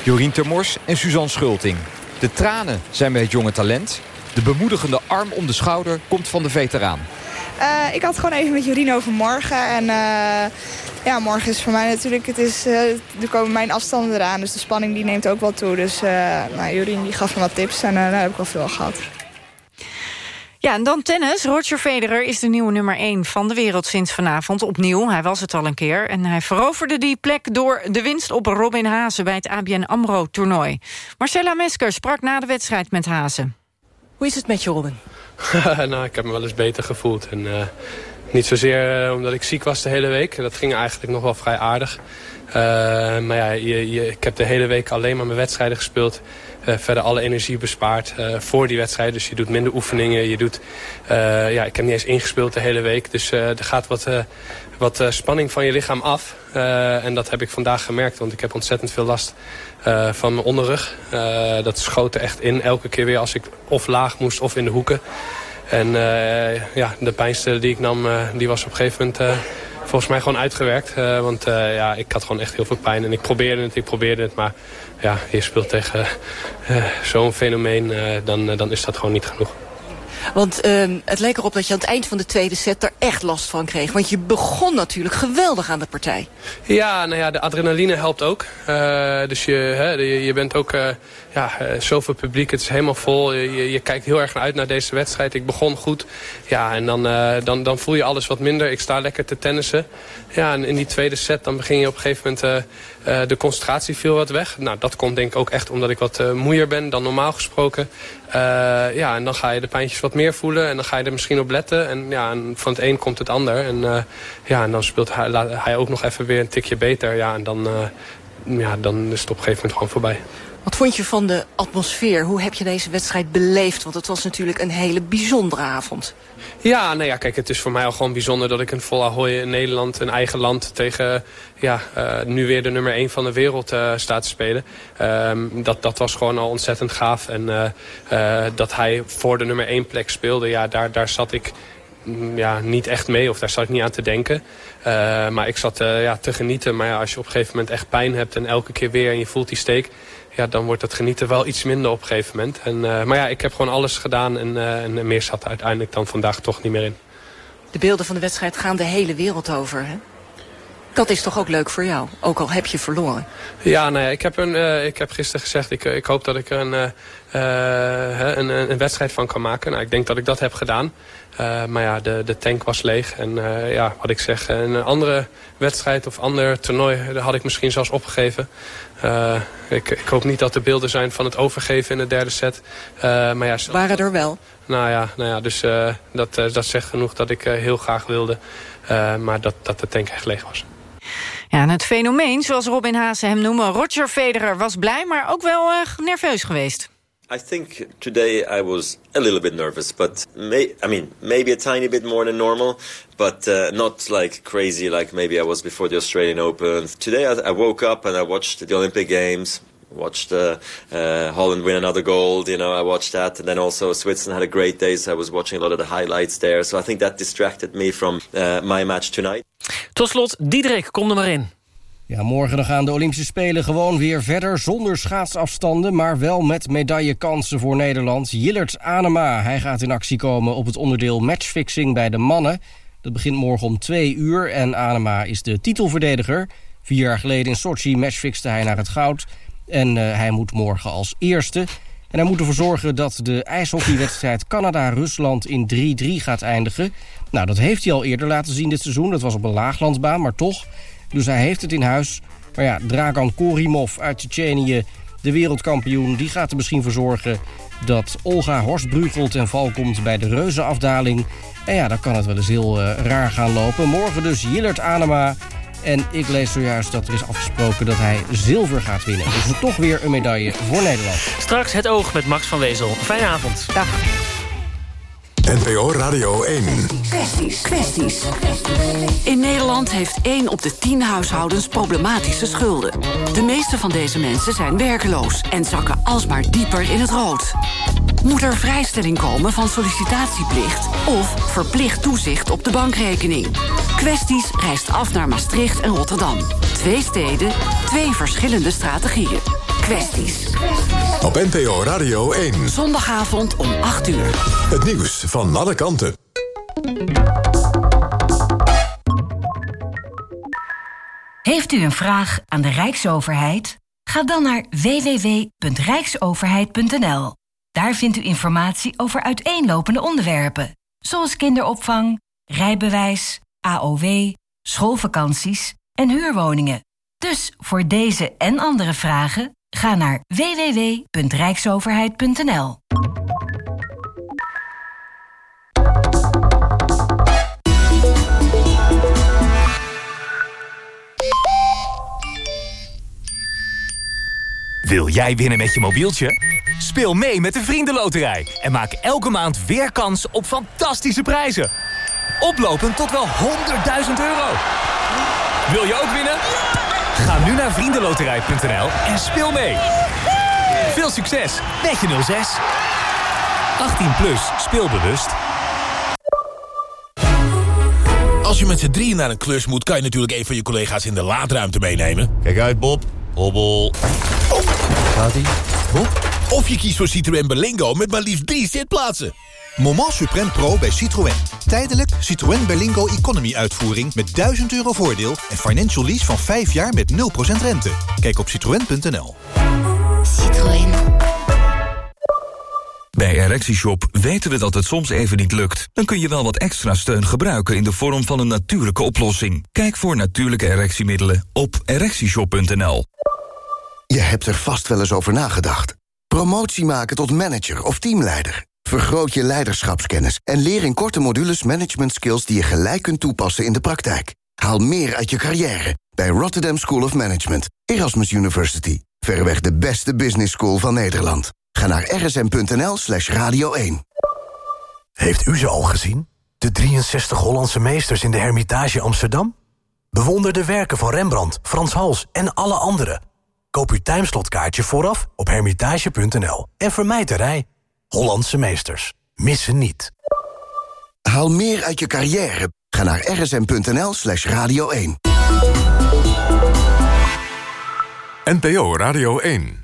Jorien Termors en Suzanne Schulting. De tranen zijn bij het jonge talent. De bemoedigende arm om de schouder komt van de veteraan. Uh, ik had gewoon even met Jorien over morgen. En uh, ja, morgen is voor mij natuurlijk... Het is, uh, er komen mijn afstanden eraan. Dus de spanning die neemt ook wel toe. Dus nou, Jorien die gaf me wat tips. En daar heb ik wel veel gehad. Ja, en dan tennis. Roger Federer is de nieuwe nummer 1 van de wereld sinds vanavond. Opnieuw, hij was het al een keer. En hij veroverde die plek door de winst op Robin Hazen... bij het ABN AMRO-toernooi. Marcella Mesker sprak na de wedstrijd met Hazen. Hoe is het met je, Robin? nou, ik heb me wel eens beter gevoeld. En, uh, niet zozeer uh, omdat ik ziek was de hele week. Dat ging eigenlijk nog wel vrij aardig. Uh, maar ja, je, je, ik heb de hele week alleen maar mijn wedstrijden gespeeld. Verder alle energie bespaard voor die wedstrijd. Dus je doet minder oefeningen. Je doet, ja, ik heb niet eens ingespeeld de hele week. Dus er gaat wat, wat spanning van je lichaam af. en dat heb ik vandaag gemerkt. Want ik heb ontzettend veel last van mijn onderrug. Dat schoot er echt in elke keer weer als ik of laag moest of in de hoeken. En ja, de pijnstiller die ik nam, die was op een gegeven moment volgens mij gewoon uitgewerkt. want ja, ik had gewoon echt heel veel pijn. En ik probeerde het, ik probeerde het. Maar ja, je speelt tegen zo'n fenomeen, dan, dan is dat gewoon niet genoeg. Want uh, het leek erop dat je aan het eind van de tweede set er echt last van kreeg. Want je begon natuurlijk geweldig aan de partij. Ja, nou ja, de adrenaline helpt ook. Uh, dus je, hè, je, bent ook uh, ja, uh, zoveel publiek, het is helemaal vol. Je, je, kijkt heel erg uit naar deze wedstrijd. Ik begon goed. Ja, en dan, dan, dan voel je alles wat minder. Ik sta lekker te tennissen. Ja, en in die tweede set dan begin je op een gegeven moment... de concentratie viel wat weg. Nou, dat komt denk ik ook echt omdat ik wat moeier ben dan normaal gesproken. Ja, en dan ga je de pijntjes wat meer voelen. En dan ga je er misschien op letten. En, ja, van het een komt het ander. En, uh, ja, en dan speelt hij, hij ook nog even weer een tikje beter. Ja, en dan, uh, ja, dan is het op een gegeven moment gewoon voorbij. Wat vond je van de atmosfeer? Hoe heb je deze wedstrijd beleefd? Want het was natuurlijk een hele bijzondere avond. Ja, nou ja, kijk, het is voor mij al gewoon bijzonder dat ik een vol Ahoy in Nederland, een eigen land, tegen ja, uh, nu weer de nummer 1 van de wereld uh, staat te spelen. Um, dat, dat was gewoon al ontzettend gaaf. En uh, dat hij voor de nummer 1 plek speelde, ja, daar, daar zat ik mm, ja, niet echt mee of daar zat ik niet aan te denken. maar ik zat ja, te genieten. Maar ja, als je op een gegeven moment echt pijn hebt en elke keer weer en je voelt die steek ja, dan wordt het genieten wel iets minder op een gegeven moment. En, uh, maar ja, ik heb gewoon alles gedaan en, uh, en meer zat uiteindelijk dan vandaag toch niet meer in. De beelden van de wedstrijd gaan de hele wereld over, hè? Dat is toch ook leuk voor jou, ook al heb je verloren? Ja, nou ja, ik, heb een, uh, ik heb gisteren gezegd, ik, ik hoop dat ik er een, een, een, wedstrijd van kan maken. Nou, ik denk dat ik dat heb gedaan. Uh, maar ja, de, de tank was leeg. En uh, ja, wat ik zeg, een andere wedstrijd of ander toernooi had ik misschien zelfs opgegeven. Uh, ik, ik, hoop niet dat de beelden zijn van het overgeven in de derde set. maar ja, Waren er wel? Nou ja, nou ja dus dat, dat zegt genoeg dat ik heel graag wilde. maar dat, dat de tank echt leeg was. Ja, en het fenomeen, zoals Robin Haase hem noemen... Roger Federer was blij, maar ook wel nerveus geweest. I think today I was a little bit nervous, but may, I mean, maybe a tiny bit more than normal, but uh, not like crazy like maybe I was before the Australian Open. Today I, I woke up and I watched the Olympic Games, watched uh, uh, Holland win another gold, you know, I watched that. And then also Switzerland had a great day, so I was watching a lot of the highlights there. So I think that distracted me from uh, my match tonight. Tot slot, Diederik, kom er maar in. Ja, morgen gaan de Olympische Spelen gewoon weer verder... zonder schaatsafstanden, maar wel met medaillekansen voor Nederland. Jillert Anema, hij gaat in actie komen op het onderdeel matchfixing bij de mannen. Dat begint morgen om twee uur en Anema is de titelverdediger. Vier jaar geleden in Sochi matchfixte hij naar het goud... en uh, hij moet morgen als eerste... En hij moet ervoor zorgen dat de ijshockeywedstrijd Canada-Rusland in 3-3 gaat eindigen. Nou, dat heeft hij al eerder laten zien dit seizoen. Dat was op een laaglandsbaan, maar toch... Dus hij heeft het in huis. Maar ja, Dragan Korimov uit Tsjetsjenië, de wereldkampioen... die gaat er misschien voor zorgen dat Olga Horstbrugel ten val komt bij de reuzenafdaling. En ja, dan kan het wel eens heel uh, raar gaan lopen. Morgen dus Jillert Anema. En ik lees zojuist dat er is afgesproken dat hij zilver gaat winnen. Dus toch weer een medaille voor Nederland. Straks het oog met Max van Wezel. Fijne avond. Dag. NPO Radio 1. Kwesties. Kwesties. In Nederland heeft 1 op de 10 huishoudens problematische schulden. De meeste van deze mensen zijn werkeloos en zakken alsmaar dieper in het rood. Moet er vrijstelling komen van sollicitatieplicht of verplicht toezicht op de bankrekening? Kwesties reist af naar Maastricht en Rotterdam. Twee steden, twee verschillende strategieën. Kwesties. Op NPO Radio 1. Zondagavond om 8 uur. Het nieuws van alle kanten. Heeft u een vraag aan de Rijksoverheid? Ga dan naar www.rijksoverheid.nl. Daar vindt u informatie over uiteenlopende onderwerpen, zoals kinderopvang, rijbewijs, AOW, schoolvakanties en huurwoningen. Dus voor deze en andere vragen ga naar www.rijksoverheid.nl. Wil jij winnen met je mobieltje? Speel mee met de Vriendenloterij en maak elke maand weer kans op fantastische prijzen. Oplopend tot wel 100.000 euro. Wil je ook winnen? Ga nu naar vriendenloterij.nl en speel mee. Veel succes met je 06. 18 plus, speelbewust. Als je met z'n drieën naar een klus moet... kan je natuurlijk een van je collega's in de laadruimte meenemen. Kijk uit, Bob. Hobbel. Gaat-ie? Bob? Of je kiest voor Citroën Berlingo met maar liefst drie zitplaatsen. Moment Supreme Pro bij Citroën. Tijdelijk Citroën Berlingo Economy uitvoering met 1000 euro voordeel... en financial lease van 5 jaar met 0% rente. Kijk op citroën.nl. Citroën. Bij ErectieShop weten we dat het soms even niet lukt. Dan kun je wel wat extra steun gebruiken in de vorm van een natuurlijke oplossing. Kijk voor natuurlijke erectiemiddelen op ErectieShop.nl. Je hebt er vast wel eens over nagedacht. Promotie maken tot manager of teamleider. Vergroot je leiderschapskennis en leer in korte modules management skills die je gelijk kunt toepassen in de praktijk. Haal meer uit je carrière bij Rotterdam School of Management, Erasmus University. Verreweg de beste business school van Nederland. Ga naar rsm.nl slash radio 1. Heeft u ze al gezien? De 63 Hollandse meesters in de Hermitage Amsterdam? Bewonder de werken van Rembrandt, Frans Hals en alle anderen. Koop uw timeslotkaartje vooraf op hermitage.nl. En vermijd de rij. Hollandse meesters. Missen niet. Haal meer uit je carrière. Ga naar rsm.nl slash radio 1. NPO Radio 1